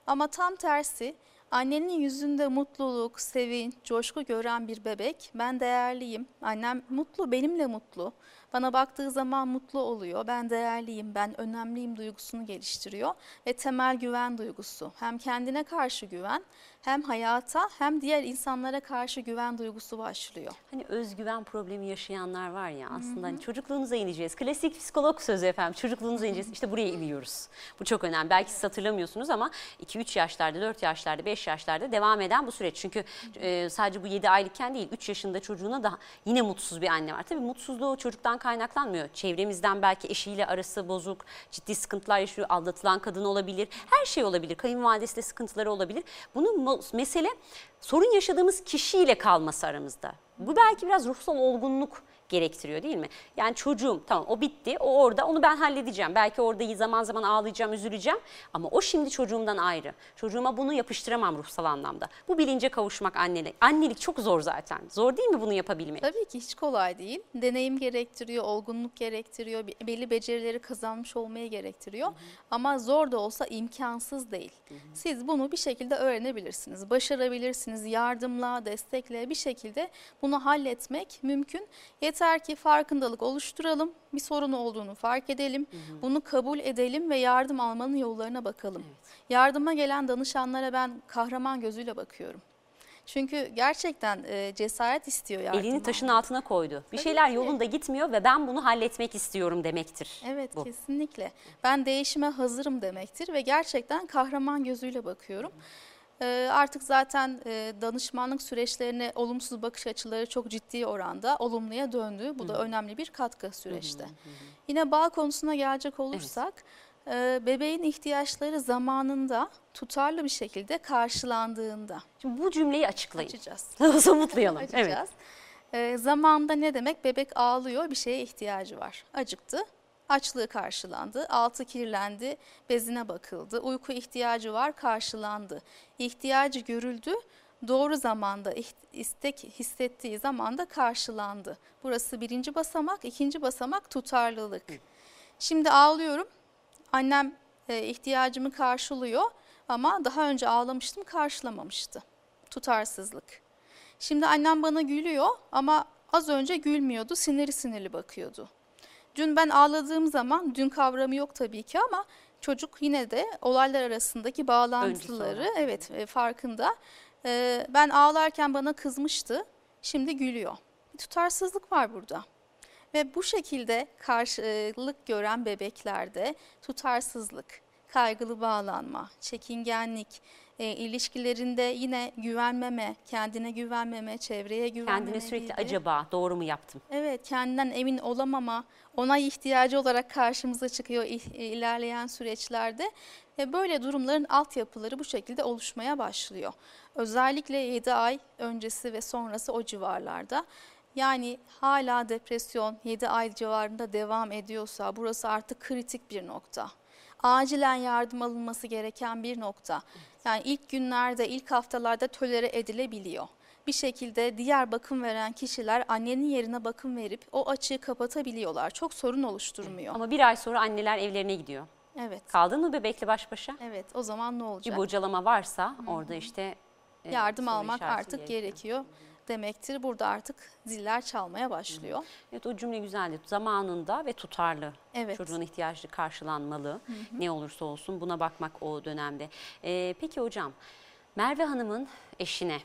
Ama tam tersi annenin yüzünde mutluluk, sevinç, coşku gören bir bebek ben değerliyim, annem mutlu, benimle mutlu. Bana baktığı zaman mutlu oluyor. Ben değerliyim, ben önemliyim duygusunu geliştiriyor ve temel güven duygusu. Hem kendine karşı güven, hem hayata hem diğer insanlara karşı güven duygusu başlıyor. Hani özgüven problemi yaşayanlar var ya aslında hani çocukluğunuza ineceğiz. Klasik psikolog sözü efendim çocukluğunuza ineceğiz. İşte buraya iniyoruz. Bu çok önemli. Belki siz hatırlamıyorsunuz ama 2-3 yaşlarda, 4 yaşlarda, 5 yaşlarda devam eden bu süreç. Çünkü e, sadece bu 7 aylıkken değil 3 yaşında çocuğuna da yine mutsuz bir anne var. Tabii mutsuzluğu çocuktan kaynaklanmıyor. Çevremizden belki eşiyle arası bozuk, ciddi sıkıntılar yaşıyor, aldatılan kadın olabilir. Her şey olabilir. Kayınvalidesi de sıkıntıları olabilir. Bunun mesele sorun yaşadığımız kişiyle kalması aramızda. Bu belki biraz ruhsal olgunluk gerektiriyor değil mi? Yani çocuğum tamam o bitti o orada onu ben halledeceğim. Belki orada zaman zaman ağlayacağım üzüleceğim ama o şimdi çocuğumdan ayrı. Çocuğuma bunu yapıştıramam ruhsal anlamda. Bu bilince kavuşmak annelik. Annelik çok zor zaten. Zor değil mi bunu yapabilmek? Tabii ki hiç kolay değil. Deneyim gerektiriyor, olgunluk gerektiriyor, belli becerileri kazanmış olmayı gerektiriyor. Hı hı. Ama zor da olsa imkansız değil. Hı hı. Siz bunu bir şekilde öğrenebilirsiniz, başarabilirsiniz. Yardımla, destekle bir şekilde bunu halletmek mümkün. Yeter ki farkındalık oluşturalım, bir sorun olduğunu fark edelim, hı hı. bunu kabul edelim ve yardım almanın yollarına bakalım. Evet. Yardıma gelen danışanlara ben kahraman gözüyle bakıyorum. Çünkü gerçekten e, cesaret istiyor yardım. Elini taşın altına koydu. Bir Tabii şeyler ki. yolunda gitmiyor ve ben bunu halletmek istiyorum demektir. Evet bu. kesinlikle. Ben değişime hazırım demektir ve gerçekten kahraman gözüyle bakıyorum. Hı. Ee, artık zaten e, danışmanlık süreçlerine olumsuz bakış açıları çok ciddi oranda olumluya döndü. Bu da önemli bir katkı süreçte. Yine bağ konusuna gelecek olursak evet. bebeğin ihtiyaçları zamanında tutarlı bir şekilde karşılandığında. Şimdi bu cümleyi açıklayın. Açacağız. Somutlayalım. Açacağız. Evet. E, zamanında ne demek? Bebek ağlıyor, bir şeye ihtiyacı var. Acıktı, Açlığı karşılandı, altı kirlendi, bezine bakıldı, uyku ihtiyacı var karşılandı. İhtiyacı görüldü, doğru zamanda istek hissettiği zamanda karşılandı. Burası birinci basamak, ikinci basamak tutarlılık. Şimdi ağlıyorum, annem e, ihtiyacımı karşılıyor ama daha önce ağlamıştım karşılamamıştı. Tutarsızlık. Şimdi annem bana gülüyor ama az önce gülmüyordu, sinirli sinirli bakıyordu. Dün ben ağladığım zaman, dün kavramı yok tabii ki ama çocuk yine de olaylar arasındaki bağlantıları evet e, farkında. Ee, ben ağlarken bana kızmıştı, şimdi gülüyor. Bir tutarsızlık var burada. Ve bu şekilde karşılık gören bebeklerde tutarsızlık, kaygılı bağlanma, çekingenlik, e, ilişkilerinde yine güvenmeme, kendine güvenmeme, çevreye güvenmeme Kendine sürekli gibi. acaba doğru mu yaptım? Evet, kendinden emin olamama, ona ihtiyacı olarak karşımıza çıkıyor ilerleyen süreçlerde. Ve böyle durumların altyapıları bu şekilde oluşmaya başlıyor. Özellikle 7 ay öncesi ve sonrası o civarlarda. Yani hala depresyon 7 ay civarında devam ediyorsa burası artık kritik bir nokta acilen yardım alınması gereken bir nokta. Yani ilk günlerde, ilk haftalarda tolere edilebiliyor. Bir şekilde diğer bakım veren kişiler annenin yerine bakım verip o açığı kapatabiliyorlar. Çok sorun oluşturmuyor. Ama bir ay sonra anneler evlerine gidiyor. Evet. Kaldın mı bebekle baş başa? Evet o zaman ne olacak? Bir bocalama varsa Hı -hı. orada işte e, yardım almak artık gerekiyor. gerekiyor demektir. Burada artık ziller çalmaya başlıyor. Evet o cümle güzeldi. Zamanında ve tutarlı. Evet. Çocuğun ihtiyacı karşılanmalı. Hı hı. Ne olursa olsun buna bakmak o dönemde. Ee, peki hocam Merve Hanım'ın eşine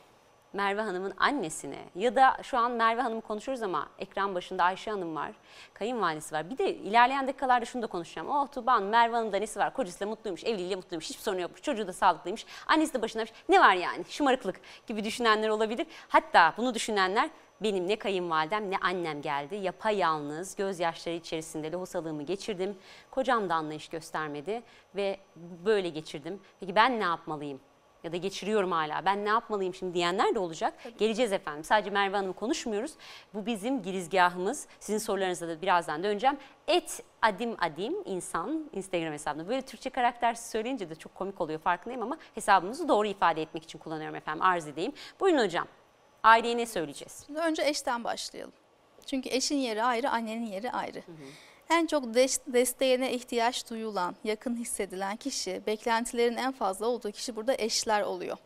Merve Hanım'ın annesine ya da şu an Merve Hanım konuşuyoruz ama ekran başında Ayşe Hanım var, kayınvalidesi var. Bir de ilerleyen dakikalarda şunu da konuşacağım. Oh Tuban Merve Hanım'da nesi var? Kocasıyla mutluymuş, evliliğiyle mutluymuş, hiçbir sorun yokmuş, çocuğu da sağlıklıymış, annesi de başındaymış. Ne var yani? Şımarıklık gibi düşünenler olabilir. Hatta bunu düşünenler benim ne kayınvalidem ne annem geldi. Yapayalnız, gözyaşları içerisinde lohusalığımı geçirdim. Kocam da anlayış göstermedi ve böyle geçirdim. Peki ben ne yapmalıyım? Ya da geçiriyorum hala ben ne yapmalıyım şimdi diyenler de olacak. Tabii. Geleceğiz efendim. Sadece Merve Hanım konuşmuyoruz. Bu bizim girizgahımız. Sizin sorularınıza da birazdan döneceğim. Et adim adim insan Instagram hesabında. Böyle Türkçe karakter söyleyince de çok komik oluyor farkındayım ama hesabımızı doğru ifade etmek için kullanıyorum efendim. Arz edeyim. Buyurun hocam. Aileye ne söyleyeceğiz? Şimdi önce eşten başlayalım. Çünkü eşin yeri ayrı, annenin yeri ayrı. Hı hı. En çok desteğine ihtiyaç duyulan, yakın hissedilen kişi, beklentilerin en fazla olduğu kişi burada eşler oluyor.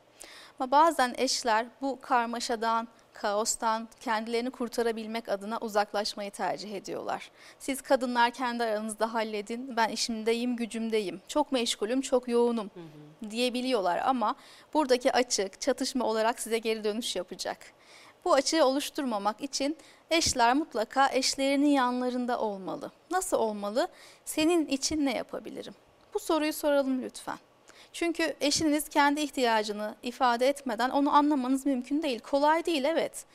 Ama bazen eşler bu karmaşadan kaostan kendilerini kurtarabilmek adına uzaklaşmayı tercih ediyorlar. Siz kadınlar kendi aranızda halledin, ben işimdeyim, gücümdeyim, çok meşgulüm, çok yoğunum diyebiliyorlar ama buradaki açık, çatışma olarak size geri dönüş yapacak. Bu açığı oluşturmamak için eşler mutlaka eşlerinin yanlarında olmalı. Nasıl olmalı? Senin için ne yapabilirim? Bu soruyu soralım lütfen. Çünkü eşiniz kendi ihtiyacını ifade etmeden onu anlamanız mümkün değil. Kolay değil evet.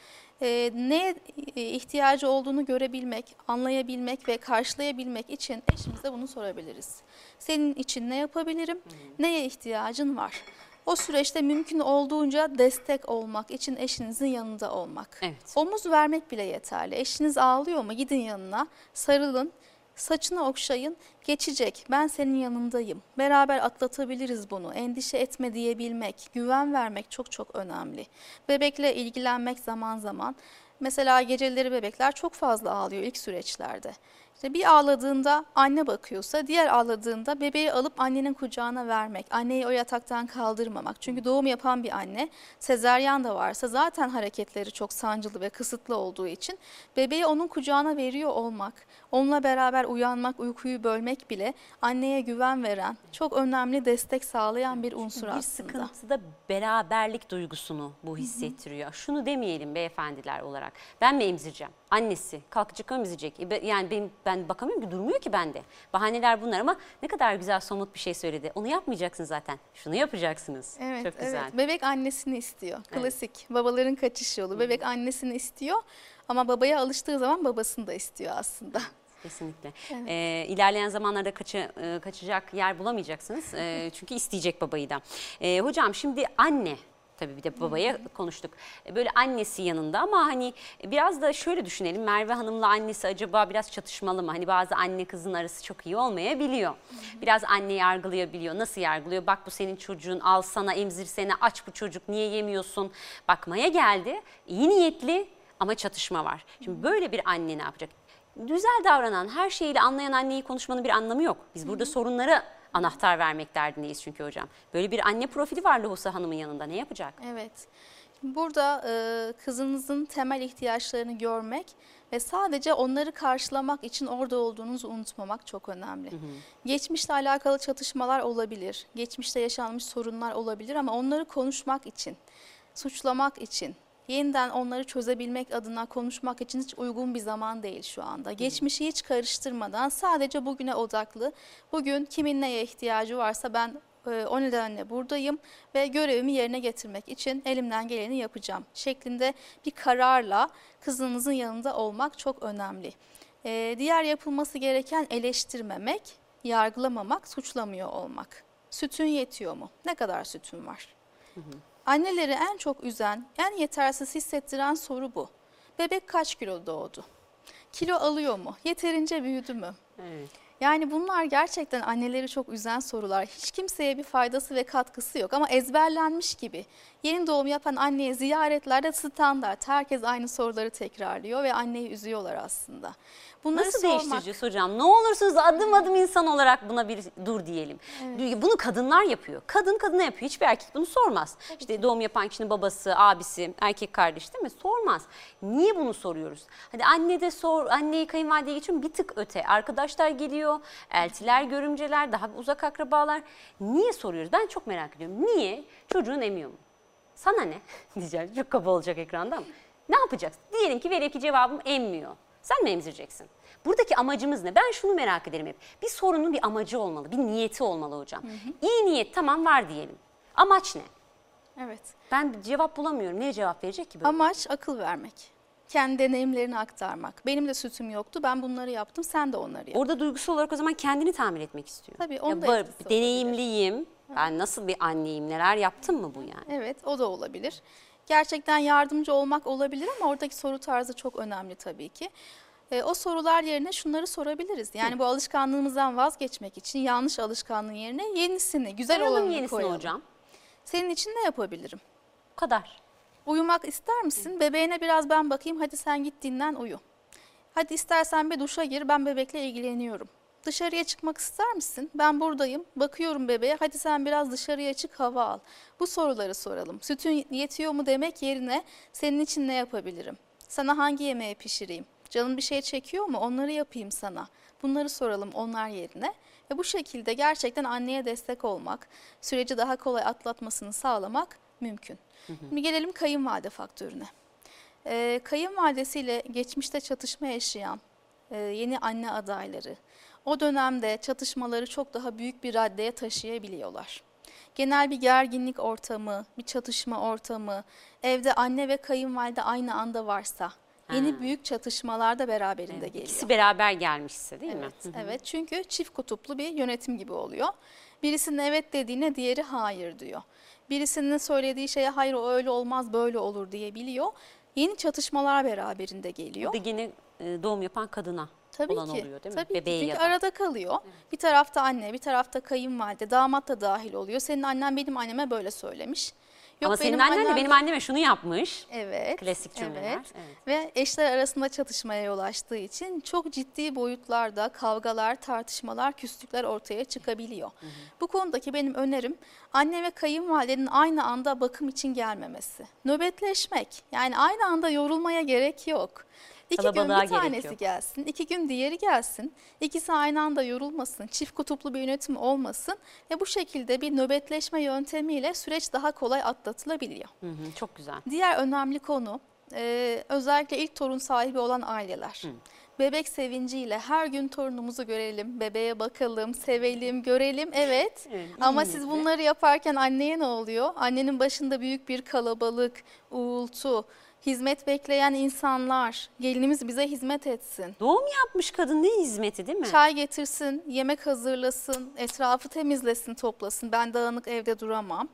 Ee, ne ihtiyacı olduğunu görebilmek, anlayabilmek ve karşılayabilmek için eşimize bunu sorabiliriz. Senin için ne yapabilirim? Neye ihtiyacın var? O süreçte mümkün olduğunca destek olmak için eşinizin yanında olmak. Evet. Omuz vermek bile yeterli. Eşiniz ağlıyor mu? Gidin yanına, sarılın, saçını okşayın, geçecek. Ben senin yanındayım. Beraber atlatabiliriz bunu. Endişe etme diyebilmek, güven vermek çok çok önemli. Bebekle ilgilenmek zaman zaman. Mesela geceleri bebekler çok fazla ağlıyor ilk süreçlerde. İşte bir ağladığında anne bakıyorsa, diğer ağladığında bebeği alıp annenin kucağına vermek, anneyi o yataktan kaldırmamak. Çünkü doğum yapan bir anne, sezeryan da varsa zaten hareketleri çok sancılı ve kısıtlı olduğu için bebeği onun kucağına veriyor olmak, onunla beraber uyanmak, uykuyu bölmek bile anneye güven veren, çok önemli destek sağlayan bir unsur bir aslında. sıkıntıda beraberlik duygusunu bu hissettiriyor. Şunu demeyelim beyefendiler olarak. Ben mi emzireceğim? Annesi kalkacak emzirecek. E Yani benim, ben bakamıyorum ki durmuyor ki bende. Bahaneler bunlar ama ne kadar güzel somut bir şey söyledi. Onu yapmayacaksın zaten. Şunu yapacaksınız. Evet, Çok güzel. evet. Bebek annesini istiyor. Klasik. Babaların kaçış yolu. Bebek annesini istiyor ama babaya alıştığı zaman babasını da istiyor aslında. Kesinlikle. Ee, ilerleyen zamanlarda kaçı, e, kaçacak yer bulamayacaksınız. Ee, çünkü isteyecek babayı da. Ee, hocam şimdi anne tabii bir de babaya konuştuk. Ee, Böyle annesi yanında ama hani biraz da şöyle düşünelim. Merve Hanım'la annesi acaba biraz çatışmalı mı? Hani bazı anne kızın arası çok iyi olmayabiliyor. Biraz anne yargılayabiliyor. Nasıl yargılıyor? Bak bu senin çocuğun al sana emzirsene aç bu çocuk niye yemiyorsun? Bakmaya geldi. İyi niyetli ama çatışma var. Şimdi böyle bir anne ne yapacak? Güzel davranan, her şeyiyle anlayan anneyi konuşmanın bir anlamı yok. Biz burada sorunlara anahtar vermek derdindeyiz çünkü hocam. Böyle bir anne profili var Lohusa Hanım'ın yanında. Ne yapacak? Evet. Burada e, kızınızın temel ihtiyaçlarını görmek ve sadece onları karşılamak için orada olduğunuzu unutmamak çok önemli. Geçmişle alakalı çatışmalar olabilir, geçmişte yaşanmış sorunlar olabilir ama onları konuşmak için, suçlamak için, yeniden onları çözebilmek adına konuşmak için hiç uygun bir zaman değil şu anda. Geçmişi hiç karıştırmadan sadece bugüne odaklı, bugün kimin neye ihtiyacı varsa ben e, o nedenle buradayım ve görevimi yerine getirmek için elimden geleni yapacağım şeklinde bir kararla kızınızın yanında olmak çok önemli. E, diğer yapılması gereken eleştirmemek, yargılamamak, suçlamıyor olmak. Sütün yetiyor mu? Ne kadar sütün var? Anneleri en çok üzen, en yetersiz hissettiren soru bu. Bebek kaç kilo doğdu? Kilo alıyor mu? Yeterince büyüdü mü? Evet. Yani bunlar gerçekten anneleri çok üzen sorular. Hiç kimseye bir faydası ve katkısı yok ama ezberlenmiş gibi. Yeni doğum yapan anneye ziyaretlerde standart. Herkes aynı soruları tekrarlıyor ve anneyi üzüyorlar aslında. Bunları Nasıl sormak- değiştireceğiz hocam? Ne olursunuz adım adım insan olarak buna bir dur diyelim. Bunu kadınlar yapıyor. Kadın kadına yapıyor. Hiçbir erkek bunu sormaz. işte doğum yapan kişinin babası, abisi, erkek kardeş değil mi? Sormaz. Niye bunu soruyoruz? Hadi anne de sor, anneyi kayınvalideye geçiyorum bir tık öte. Arkadaşlar geliyor, eltiler, görümceler, daha uzak akrabalar. Niye soruyoruz? Ben çok merak ediyorum. Niye? Çocuğun emiyor mu? Sana ne? Diyeceğim. Çok kaba olacak ekranda ama. Ne yapacaksın? Diyelim ki velev ki cevabım emmiyor. Sen mi emzireceksin? Buradaki amacımız ne? Ben şunu merak ederim hep. Bir sorunun bir amacı olmalı, bir niyeti olmalı hocam. İyi niyet tamam var diyelim. Amaç ne? Evet. Ben cevap bulamıyorum. Ne cevap verecek ki böyle? Amaç akıl vermek. Kendi deneyimlerini aktarmak. Benim de sütüm yoktu. Ben bunları yaptım. Sen de onları yap. Orada duygusal olarak o zaman kendini tamir etmek istiyor. Tabii, onun da var- etkisi olabilir. Ben nasıl bir anneyim, neler yaptım mı bu yani? Evet o da olabilir. Gerçekten yardımcı olmak olabilir ama oradaki soru tarzı çok önemli tabii ki. E, o sorular yerine şunları sorabiliriz. Yani bu alışkanlığımızdan vazgeçmek için yanlış alışkanlığın yerine yenisini, güzel Koyalım olanını yenisini koyalım. hocam. Senin için ne yapabilirim? Bu kadar. Uyumak ister misin? Bebeğine biraz ben bakayım. Hadi sen git dinlen uyu. Hadi istersen bir duşa gir. Ben bebekle ilgileniyorum. Dışarıya çıkmak ister misin? Ben buradayım. Bakıyorum bebeğe. Hadi sen biraz dışarıya çık hava al. Bu soruları soralım. Sütün yetiyor mu demek yerine senin için ne yapabilirim? Sana hangi yemeği pişireyim? Canın bir şey çekiyor mu? Onları yapayım sana. Bunları soralım onlar yerine. Ve bu şekilde gerçekten anneye destek olmak, süreci daha kolay atlatmasını sağlamak mümkün. Şimdi gelelim kayınvalide faktörüne. Ee, kayınvalidesiyle geçmişte çatışma yaşayan e, yeni anne adayları o dönemde çatışmaları çok daha büyük bir raddeye taşıyabiliyorlar. Genel bir gerginlik ortamı, bir çatışma ortamı, evde anne ve kayınvalide aynı anda varsa yeni Ha. büyük çatışmalar da beraberinde geliyor. İkisi beraber gelmişse değil mi? Evet, evet. Çünkü çift kutuplu bir yönetim gibi oluyor. Birisinin evet dediğine diğeri hayır diyor. Birisinin söylediği şeye hayır o öyle olmaz böyle olur diyebiliyor. Yeni çatışmalar beraberinde geliyor. Bu da yine e, doğum yapan kadına Tabii olan ki. oluyor değil mi? Tabii Bebeğe ki. Çünkü ya da. arada kalıyor. Bir tarafta anne, bir tarafta kayınvalide, damat da dahil oluyor. Senin annen benim anneme böyle söylemiş. Yok Ama senin annen de benim anneme şunu yapmış. Evet. Klasik cümleler, Evet. evet. Ve eşler arasında çatışmaya yol açtığı için çok ciddi boyutlarda kavgalar, tartışmalar, küslükler ortaya çıkabiliyor. Bu konudaki benim önerim anne ve kayınvalidenin aynı anda bakım için gelmemesi. Nöbetleşmek. Yani aynı anda yorulmaya gerek yok. İki gün bir tanesi yok. gelsin, iki gün diğeri gelsin. İkisi aynı anda yorulmasın, çift kutuplu bir yönetim olmasın ve bu şekilde bir nöbetleşme yöntemiyle süreç daha kolay atlatılabiliyor. Hı hı, çok güzel. Diğer önemli konu e, özellikle ilk torun sahibi olan aileler. Bebek sevinciyle her gün torunumuzu görelim, bebeğe bakalım, sevelim, görelim. Evet. Evet, Ama siz bunları yaparken anneye ne oluyor? Annenin başında büyük bir kalabalık, uğultu, hizmet bekleyen insanlar. Gelinimiz bize hizmet etsin. Doğum yapmış kadın ne hizmeti değil mi? Çay getirsin, yemek hazırlasın, etrafı temizlesin, toplasın. Ben dağınık evde duramam.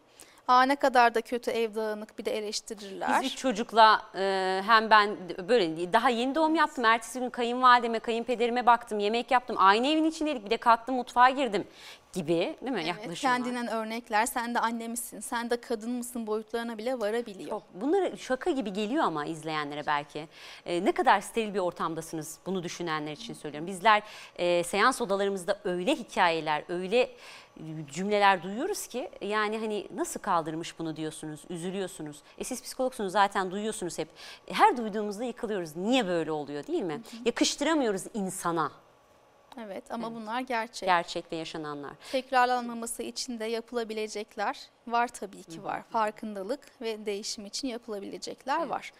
Aa ne kadar da kötü ev dağınık bir de eleştirirler. Biz üç çocukla e, hem ben böyle daha yeni doğum yaptım. Ertesi gün kayınvalideme, kayınpederime baktım, yemek yaptım. Aynı evin içindeydik. Bir de kalktım mutfağa girdim gibi değil mi? Evet, Yaklaşımlar. kendinden örnekler. Sen de anne misin? Sen de kadın mısın? Boyutlarına bile varabiliyor. Çok. Bunları şaka gibi geliyor ama izleyenlere belki. E, ne kadar steril bir ortamdasınız bunu düşünenler için söylüyorum. Bizler e, seans odalarımızda öyle hikayeler, öyle cümleler duyuyoruz ki yani hani nasıl kaldırmış bunu diyorsunuz, üzülüyorsunuz. E siz psikologsunuz zaten duyuyorsunuz hep. E, Her duyduğumuzda yıkılıyoruz. Niye böyle oluyor değil mi? Yakıştıramıyoruz insana Evet ama bunlar gerçek. gerçek ve yaşananlar. Tekrarlanmaması için de yapılabilecekler var tabii ki var. Farkındalık ve değişim için yapılabilecekler var.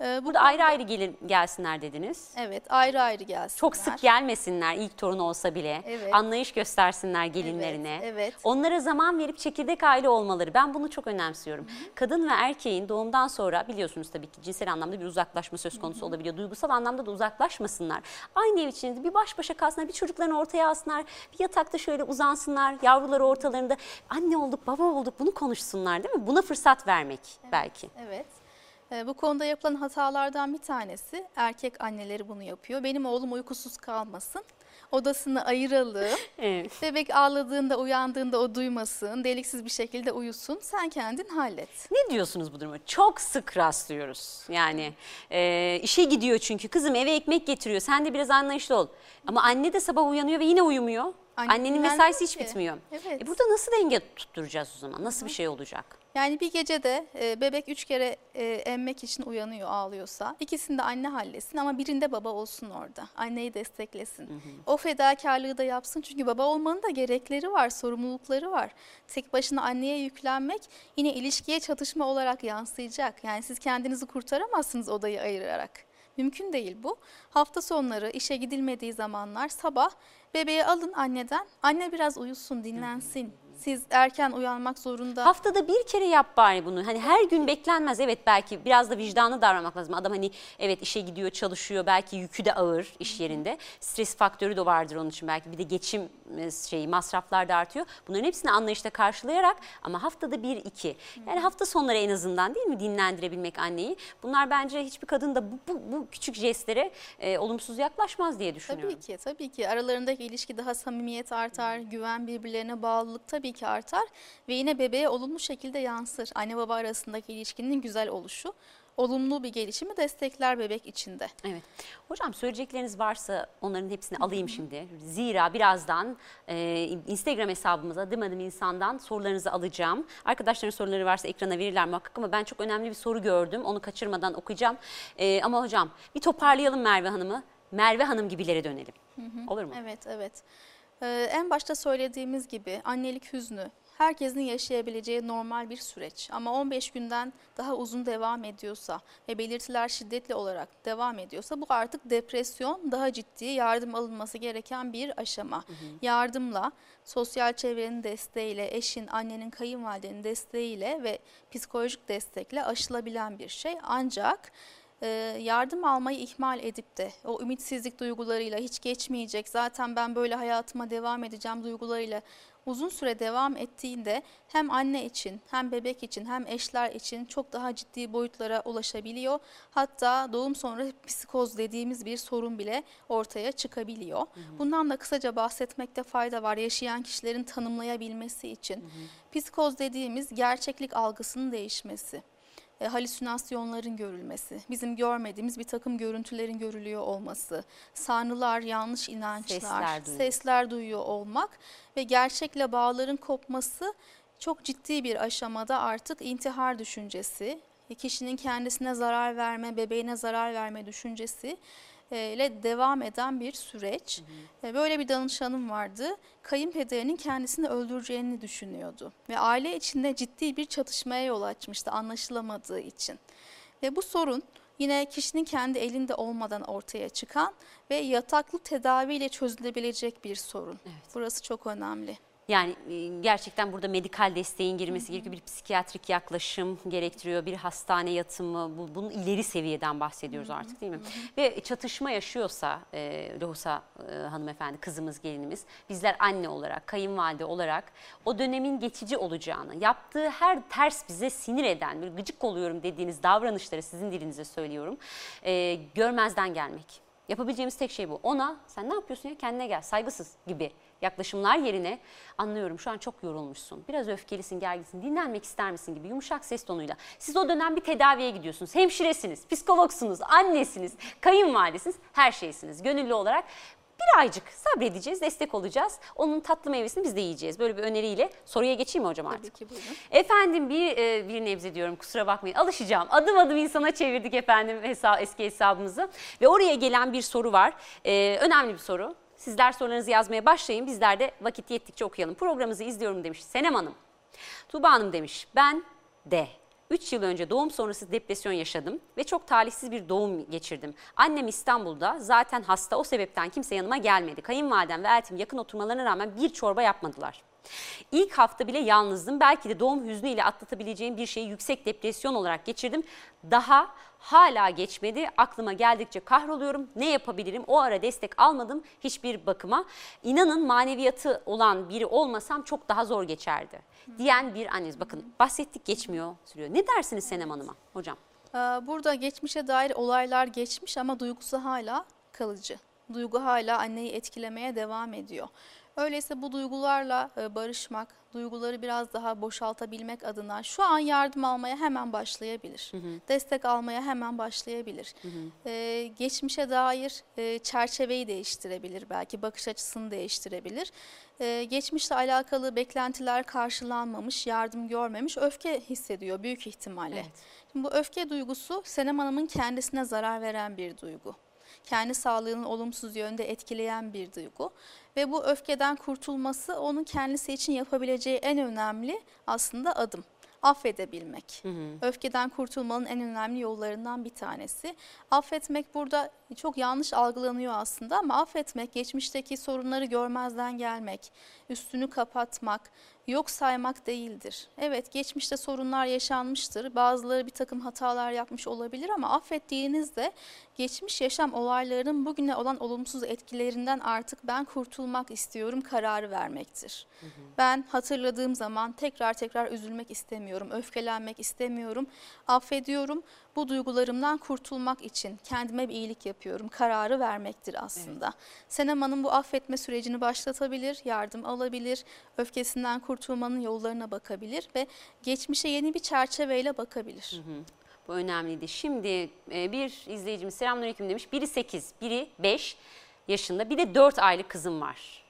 Ee, bu Burada ayrı ayrı gelin, gelsinler dediniz. Evet ayrı ayrı gelsinler. Çok sık gelmesinler ilk torun olsa bile. Evet. Anlayış göstersinler gelinlerine. Evet, evet. Onlara zaman verip çekirdek aile olmaları. Ben bunu çok önemsiyorum. Kadın ve erkeğin doğumdan sonra biliyorsunuz tabii ki cinsel anlamda bir uzaklaşma söz konusu olabiliyor. Duygusal anlamda da uzaklaşmasınlar. Aynı ev içinde bir baş başa kalsınlar, bir çocuklarını ortaya alsınlar. Bir yatakta şöyle uzansınlar, yavruları ortalarında. Anne olduk, baba olduk bunu konuşsunlar değil mi? Buna fırsat vermek belki. Evet. Ee, bu konuda yapılan hatalardan bir tanesi erkek anneleri bunu yapıyor. Benim oğlum uykusuz kalmasın. Odasını ayıralım. Evet. Bebek ağladığında, uyandığında o duymasın. Deliksiz bir şekilde uyusun. Sen kendin hallet. Ne diyorsunuz bu duruma? Çok sık rastlıyoruz. Yani e, işe gidiyor çünkü kızım eve ekmek getiriyor. Sen de biraz anlayışlı ol. Ama anne de sabah uyanıyor ve yine uyumuyor. Anne Annenin dinlenmiyor mesaisi hiç ki. bitmiyor. Evet. E burada nasıl denge tutturacağız o zaman? Nasıl bir şey olacak? Yani bir gecede e, bebek üç kere e, emmek için uyanıyor ağlıyorsa ikisini de anne halletsin ama birinde baba olsun orada. Anneyi desteklesin. O fedakarlığı da yapsın çünkü baba olmanın da gerekleri var, sorumlulukları var. Tek başına anneye yüklenmek yine ilişkiye çatışma olarak yansıyacak. Yani siz kendinizi kurtaramazsınız odayı ayırarak. Mümkün değil bu. Hafta sonları işe gidilmediği zamanlar sabah bebeği alın anneden. Anne biraz uyusun, dinlensin. Siz erken uyanmak zorunda. Haftada bir kere yap bari bunu. Hani her gün beklenmez. Evet belki biraz da vicdanlı davranmak lazım. Adam hani evet işe gidiyor, çalışıyor. Belki yükü de ağır iş yerinde. Stres faktörü de vardır onun için belki. Bir de geçim şeyi, masraflar da artıyor. Bunların hepsini anlayışla karşılayarak ama haftada bir iki. Yani hafta sonları en azından değil mi dinlendirebilmek anneyi. Bunlar bence hiçbir kadın da bu, bu, bu küçük jestlere e, olumsuz yaklaşmaz diye düşünüyorum. Tabii ki, tabii ki. Aralarındaki ilişki daha samimiyet artar, güven birbirlerine bağlılık tabii ki artar ve yine bebeğe olumlu şekilde yansır. Anne baba arasındaki ilişkinin güzel oluşu olumlu bir gelişimi destekler bebek içinde. Evet. Hocam söyleyecekleriniz varsa onların hepsini alayım şimdi. Zira birazdan e, Instagram hesabımıza adım adım insandan sorularınızı alacağım. Arkadaşların soruları varsa ekrana verirler muhakkak ama ben çok önemli bir soru gördüm. Onu kaçırmadan okuyacağım. E, ama hocam bir toparlayalım Merve Hanım'ı. Merve Hanım gibilere dönelim. Olur mu? Evet, evet. Ee, en başta söylediğimiz gibi annelik hüznü herkesin yaşayabileceği normal bir süreç. Ama 15 günden daha uzun devam ediyorsa ve belirtiler şiddetli olarak devam ediyorsa bu artık depresyon, daha ciddi yardım alınması gereken bir aşama. Hı hı. Yardımla, sosyal çevrenin desteğiyle, eşin, annenin, kayınvalidenin desteğiyle ve psikolojik destekle aşılabilen bir şey. Ancak e, yardım almayı ihmal edip de o ümitsizlik duygularıyla hiç geçmeyecek zaten ben böyle hayatıma devam edeceğim duygularıyla uzun süre devam ettiğinde hem anne için hem bebek için hem eşler için çok daha ciddi boyutlara ulaşabiliyor. Hatta doğum sonra psikoz dediğimiz bir sorun bile ortaya çıkabiliyor. Hı hı. Bundan da kısaca bahsetmekte fayda var yaşayan kişilerin tanımlayabilmesi için. Hı hı. Psikoz dediğimiz gerçeklik algısının değişmesi e, halüsinasyonların görülmesi, bizim görmediğimiz bir takım görüntülerin görülüyor olması, sanrılar, yanlış inançlar, sesler, sesler duyuyor olmak ve gerçekle bağların kopması çok ciddi bir aşamada artık intihar düşüncesi, kişinin kendisine zarar verme, bebeğine zarar verme düşüncesi e, ile devam eden bir süreç. Hı hı. E, böyle bir danışanım vardı. Kayınpederinin kendisini öldüreceğini düşünüyordu. Ve aile içinde ciddi bir çatışmaya yol açmıştı anlaşılamadığı için. Ve bu sorun yine kişinin kendi elinde olmadan ortaya çıkan ve yataklı tedaviyle çözülebilecek bir sorun. Evet. Burası çok önemli. Yani e, gerçekten burada medikal desteğin girmesi gerekiyor. Bir psikiyatrik yaklaşım gerektiriyor. Bir hastane yatımı. Bu, bunun ileri seviyeden bahsediyoruz artık değil mi? Ve çatışma yaşıyorsa e, Lohusa e, hanımefendi, kızımız, gelinimiz. Bizler anne olarak, kayınvalide olarak o dönemin geçici olacağını, yaptığı her ters bize sinir eden, bir gıcık oluyorum dediğiniz davranışları sizin dilinize söylüyorum. E, görmezden gelmek. Yapabileceğimiz tek şey bu. Ona sen ne yapıyorsun ya kendine gel saygısız gibi yaklaşımlar yerine anlıyorum şu an çok yorulmuşsun, biraz öfkelisin, gerginsin, dinlenmek ister misin gibi yumuşak ses tonuyla. Siz o dönem bir tedaviye gidiyorsunuz, hemşiresiniz, psikologsunuz, annesiniz, kayınvalidesiniz, her şeysiniz. Gönüllü olarak bir aycık sabredeceğiz, destek olacağız. Onun tatlı meyvesini biz de yiyeceğiz. Böyle bir öneriyle soruya geçeyim mi hocam artık? Tabii ki buyurun. Efendim bir, e, bir nebze diyorum kusura bakmayın alışacağım. Adım adım insana çevirdik efendim hesap, eski hesabımızı. Ve oraya gelen bir soru var. Ee, önemli bir soru. Sizler sorularınızı yazmaya başlayın. Bizler de vakit yettikçe okuyalım. Programımızı izliyorum demiş Senem Hanım. Tuğba Hanım demiş ben de 3 yıl önce doğum sonrası depresyon yaşadım ve çok talihsiz bir doğum geçirdim. Annem İstanbul'da zaten hasta o sebepten kimse yanıma gelmedi. Kayınvalidem ve eltim yakın oturmalarına rağmen bir çorba yapmadılar. İlk hafta bile yalnızdım. Belki de doğum hüznüyle atlatabileceğim bir şeyi yüksek depresyon olarak geçirdim. Daha hala geçmedi. Aklıma geldikçe kahroluyorum. Ne yapabilirim? O ara destek almadım hiçbir bakıma. İnanın maneviyatı olan biri olmasam çok daha zor geçerdi. Diyen bir anneniz. Bakın bahsettik geçmiyor sürüyor. Ne dersiniz Senem Hanım'a hocam? Ee, burada geçmişe dair olaylar geçmiş ama duygusu hala kalıcı. Duygu hala anneyi etkilemeye devam ediyor. Öyleyse bu duygularla e, barışmak, duyguları biraz daha boşaltabilmek adına şu an yardım almaya hemen başlayabilir. Hı hı. Destek almaya hemen başlayabilir. Hı hı. Ee, geçmişe dair e, çerçeveyi değiştirebilir belki, bakış açısını değiştirebilir. Ee, geçmişle alakalı beklentiler karşılanmamış, yardım görmemiş, öfke hissediyor büyük ihtimalle. Evet. Şimdi bu öfke duygusu Senem Hanım'ın kendisine zarar veren bir duygu kendi sağlığını olumsuz yönde etkileyen bir duygu. Ve bu öfkeden kurtulması onun kendisi için yapabileceği en önemli aslında adım affedebilmek. Hı hı. Öfkeden kurtulmanın en önemli yollarından bir tanesi. Affetmek burada çok yanlış algılanıyor aslında ama affetmek geçmişteki sorunları görmezden gelmek, üstünü kapatmak, yok saymak değildir. Evet geçmişte sorunlar yaşanmıştır. Bazıları bir takım hatalar yapmış olabilir ama affettiğinizde geçmiş yaşam olaylarının bugüne olan olumsuz etkilerinden artık ben kurtulmak istiyorum kararı vermektir. Hı hı. Ben hatırladığım zaman tekrar tekrar üzülmek istemiyorum, öfkelenmek istemiyorum, affediyorum bu duygularımdan kurtulmak için kendime bir iyilik yapıyorum. Kararı vermektir aslında. Evet. Senem Hanım bu affetme sürecini başlatabilir, yardım alabilir, öfkesinden kurtulabilir kurtulmanın yollarına bakabilir ve geçmişe yeni bir çerçeveyle bakabilir. Bu önemliydi. Şimdi e, bir izleyicimiz selamünaleyküm demiş. Biri 8, biri 5 yaşında. Bir de 4 aylık kızım var.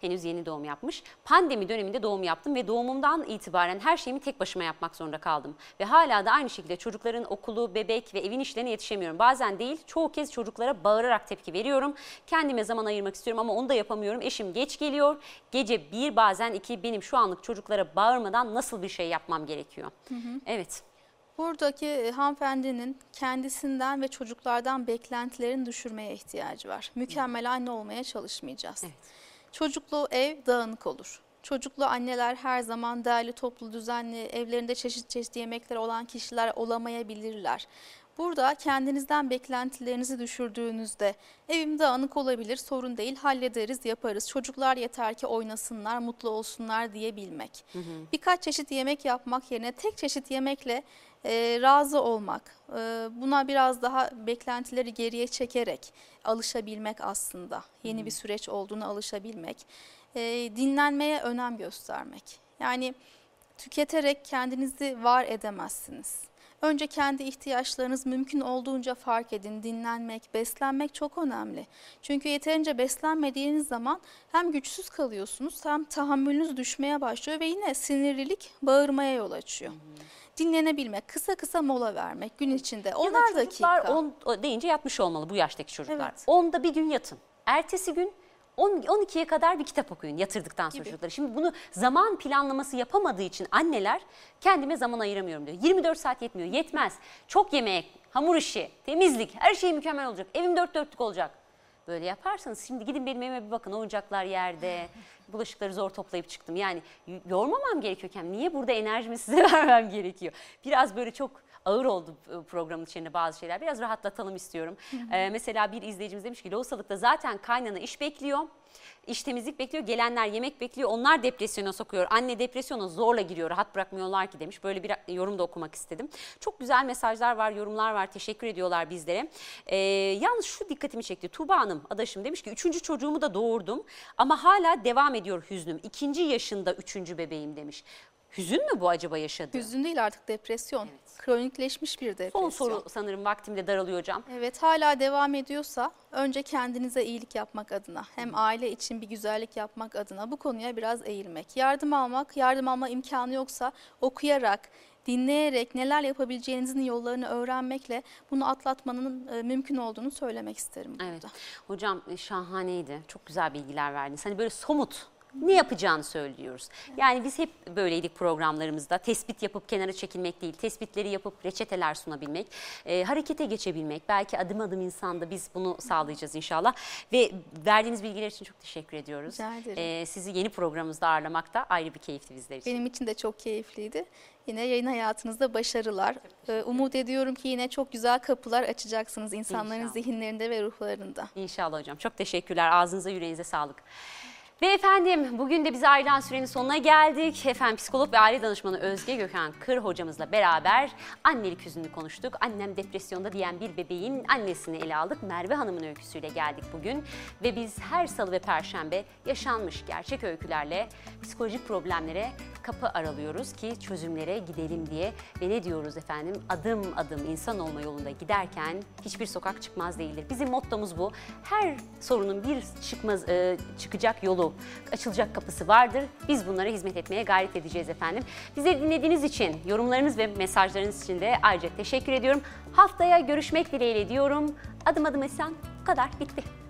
Henüz yeni doğum yapmış. Pandemi döneminde doğum yaptım ve doğumumdan itibaren her şeyimi tek başıma yapmak zorunda kaldım. Ve hala da aynı şekilde çocukların okulu, bebek ve evin işlerine yetişemiyorum. Bazen değil, çoğu kez çocuklara bağırarak tepki veriyorum. Kendime zaman ayırmak istiyorum ama onu da yapamıyorum. Eşim geç geliyor. Gece bir bazen iki benim şu anlık çocuklara bağırmadan nasıl bir şey yapmam gerekiyor? Evet. Buradaki e, hanımefendinin kendisinden ve çocuklardan beklentilerini düşürmeye ihtiyacı var. Mükemmel anne olmaya çalışmayacağız. Evet. Çocuklu ev dağınık olur. Çocuklu anneler her zaman değerli, toplu, düzenli, evlerinde çeşit çeşit yemekler olan kişiler olamayabilirler. Burada kendinizden beklentilerinizi düşürdüğünüzde evim dağınık olabilir, sorun değil, hallederiz, yaparız. Çocuklar yeter ki oynasınlar, mutlu olsunlar diyebilmek. Birkaç çeşit yemek yapmak yerine tek çeşit yemekle e, razı olmak, e, buna biraz daha beklentileri geriye çekerek alışabilmek aslında. Yeni bir süreç olduğunu alışabilmek. E, dinlenmeye önem göstermek. Yani tüketerek kendinizi var edemezsiniz. Önce kendi ihtiyaçlarınız mümkün olduğunca fark edin. Dinlenmek, beslenmek çok önemli. Çünkü yeterince beslenmediğiniz zaman hem güçsüz kalıyorsunuz hem tahammülünüz düşmeye başlıyor ve yine sinirlilik bağırmaya yol açıyor. Dinlenebilmek, kısa kısa mola vermek gün içinde. Ya da Onlar çocuklar dakika. 10 deyince yatmış olmalı bu yaştaki çocuklar. Evet. 10'da bir gün yatın. Ertesi gün 10 12'ye kadar bir kitap okuyun yatırdıktan sonra Gibi. çocukları. Şimdi bunu zaman planlaması yapamadığı için anneler kendime zaman ayıramıyorum diyor. 24 saat yetmiyor. Yetmez. Çok yemek, hamur işi, temizlik, her şey mükemmel olacak. Evim dört dörtlük olacak. Böyle yaparsanız şimdi gidin benim evime bir bakın oyuncaklar yerde. Bulaşıkları zor toplayıp çıktım. Yani yormamam gerekiyor kendimi. Niye burada enerjimi size vermem gerekiyor? Biraz böyle çok ağır oldu e, programın içinde bazı şeyler. Biraz rahatlatalım istiyorum. Ee, mesela bir izleyicimiz demiş ki lohusalıkta zaten kaynana iş bekliyor. İş temizlik bekliyor. Gelenler yemek bekliyor. Onlar depresyona sokuyor. Anne depresyona zorla giriyor. Rahat bırakmıyorlar ki demiş. Böyle bir yorum da okumak istedim. Çok güzel mesajlar var, yorumlar var. Teşekkür ediyorlar bizlere. Ee, yalnız şu dikkatimi çekti. Tuğba Hanım adaşım demiş ki üçüncü çocuğumu da doğurdum. Ama hala devam ediyor hüznüm. İkinci yaşında üçüncü bebeğim demiş. Hüzün mü bu acaba yaşadığı? Hüzün değil artık depresyon. Kronikleşmiş bir depresyon. Son soru sanırım vaktimde daralıyor hocam. Evet hala devam ediyorsa önce kendinize iyilik yapmak adına hem aile için bir güzellik yapmak adına bu konuya biraz eğilmek. Yardım almak, yardım alma imkanı yoksa okuyarak, dinleyerek neler yapabileceğinizin yollarını öğrenmekle bunu atlatmanın e, mümkün olduğunu söylemek isterim burada. Evet. Hocam e, şahaneydi. Çok güzel bilgiler verdiniz. Hani böyle somut ne yapacağını söylüyoruz. Yani biz hep böyleydik programlarımızda. Tespit yapıp kenara çekilmek değil, tespitleri yapıp reçeteler sunabilmek, e, harekete geçebilmek. Belki adım adım insanda biz bunu sağlayacağız inşallah. Ve verdiğiniz bilgiler için çok teşekkür ediyoruz. Rica ederim. E, sizi yeni programımızda ağırlamak da ayrı bir keyifli bizler için. Benim için de çok keyifliydi. Yine yayın hayatınızda başarılar. Ee, Umut ediyorum ki yine çok güzel kapılar açacaksınız insanların İnşallah. zihinlerinde ve ruhlarında. İnşallah hocam. Çok teşekkürler. Ağzınıza yüreğinize sağlık. Ve efendim bugün de bize ayrılan sürenin sonuna geldik. Efendim psikolog ve aile danışmanı Özge Gökhan Kır hocamızla beraber annelik hüznünü konuştuk. Annem depresyonda diyen bir bebeğin annesini ele aldık. Merve Hanım'ın öyküsüyle geldik bugün. Ve biz her salı ve perşembe yaşanmış gerçek öykülerle psikolojik problemlere kapı aralıyoruz ki çözümlere gidelim diye. Ve ne diyoruz efendim? Adım adım insan olma yolunda giderken hiçbir sokak çıkmaz değildir. Bizim mottomuz bu. Her sorunun bir çıkmaz e, çıkacak yolu, açılacak kapısı vardır. Biz bunlara hizmet etmeye gayret edeceğiz efendim. Bizi dinlediğiniz için, yorumlarınız ve mesajlarınız için de ayrıca teşekkür ediyorum. Haftaya görüşmek dileğiyle diyorum. Adım adım esen bu kadar bitti.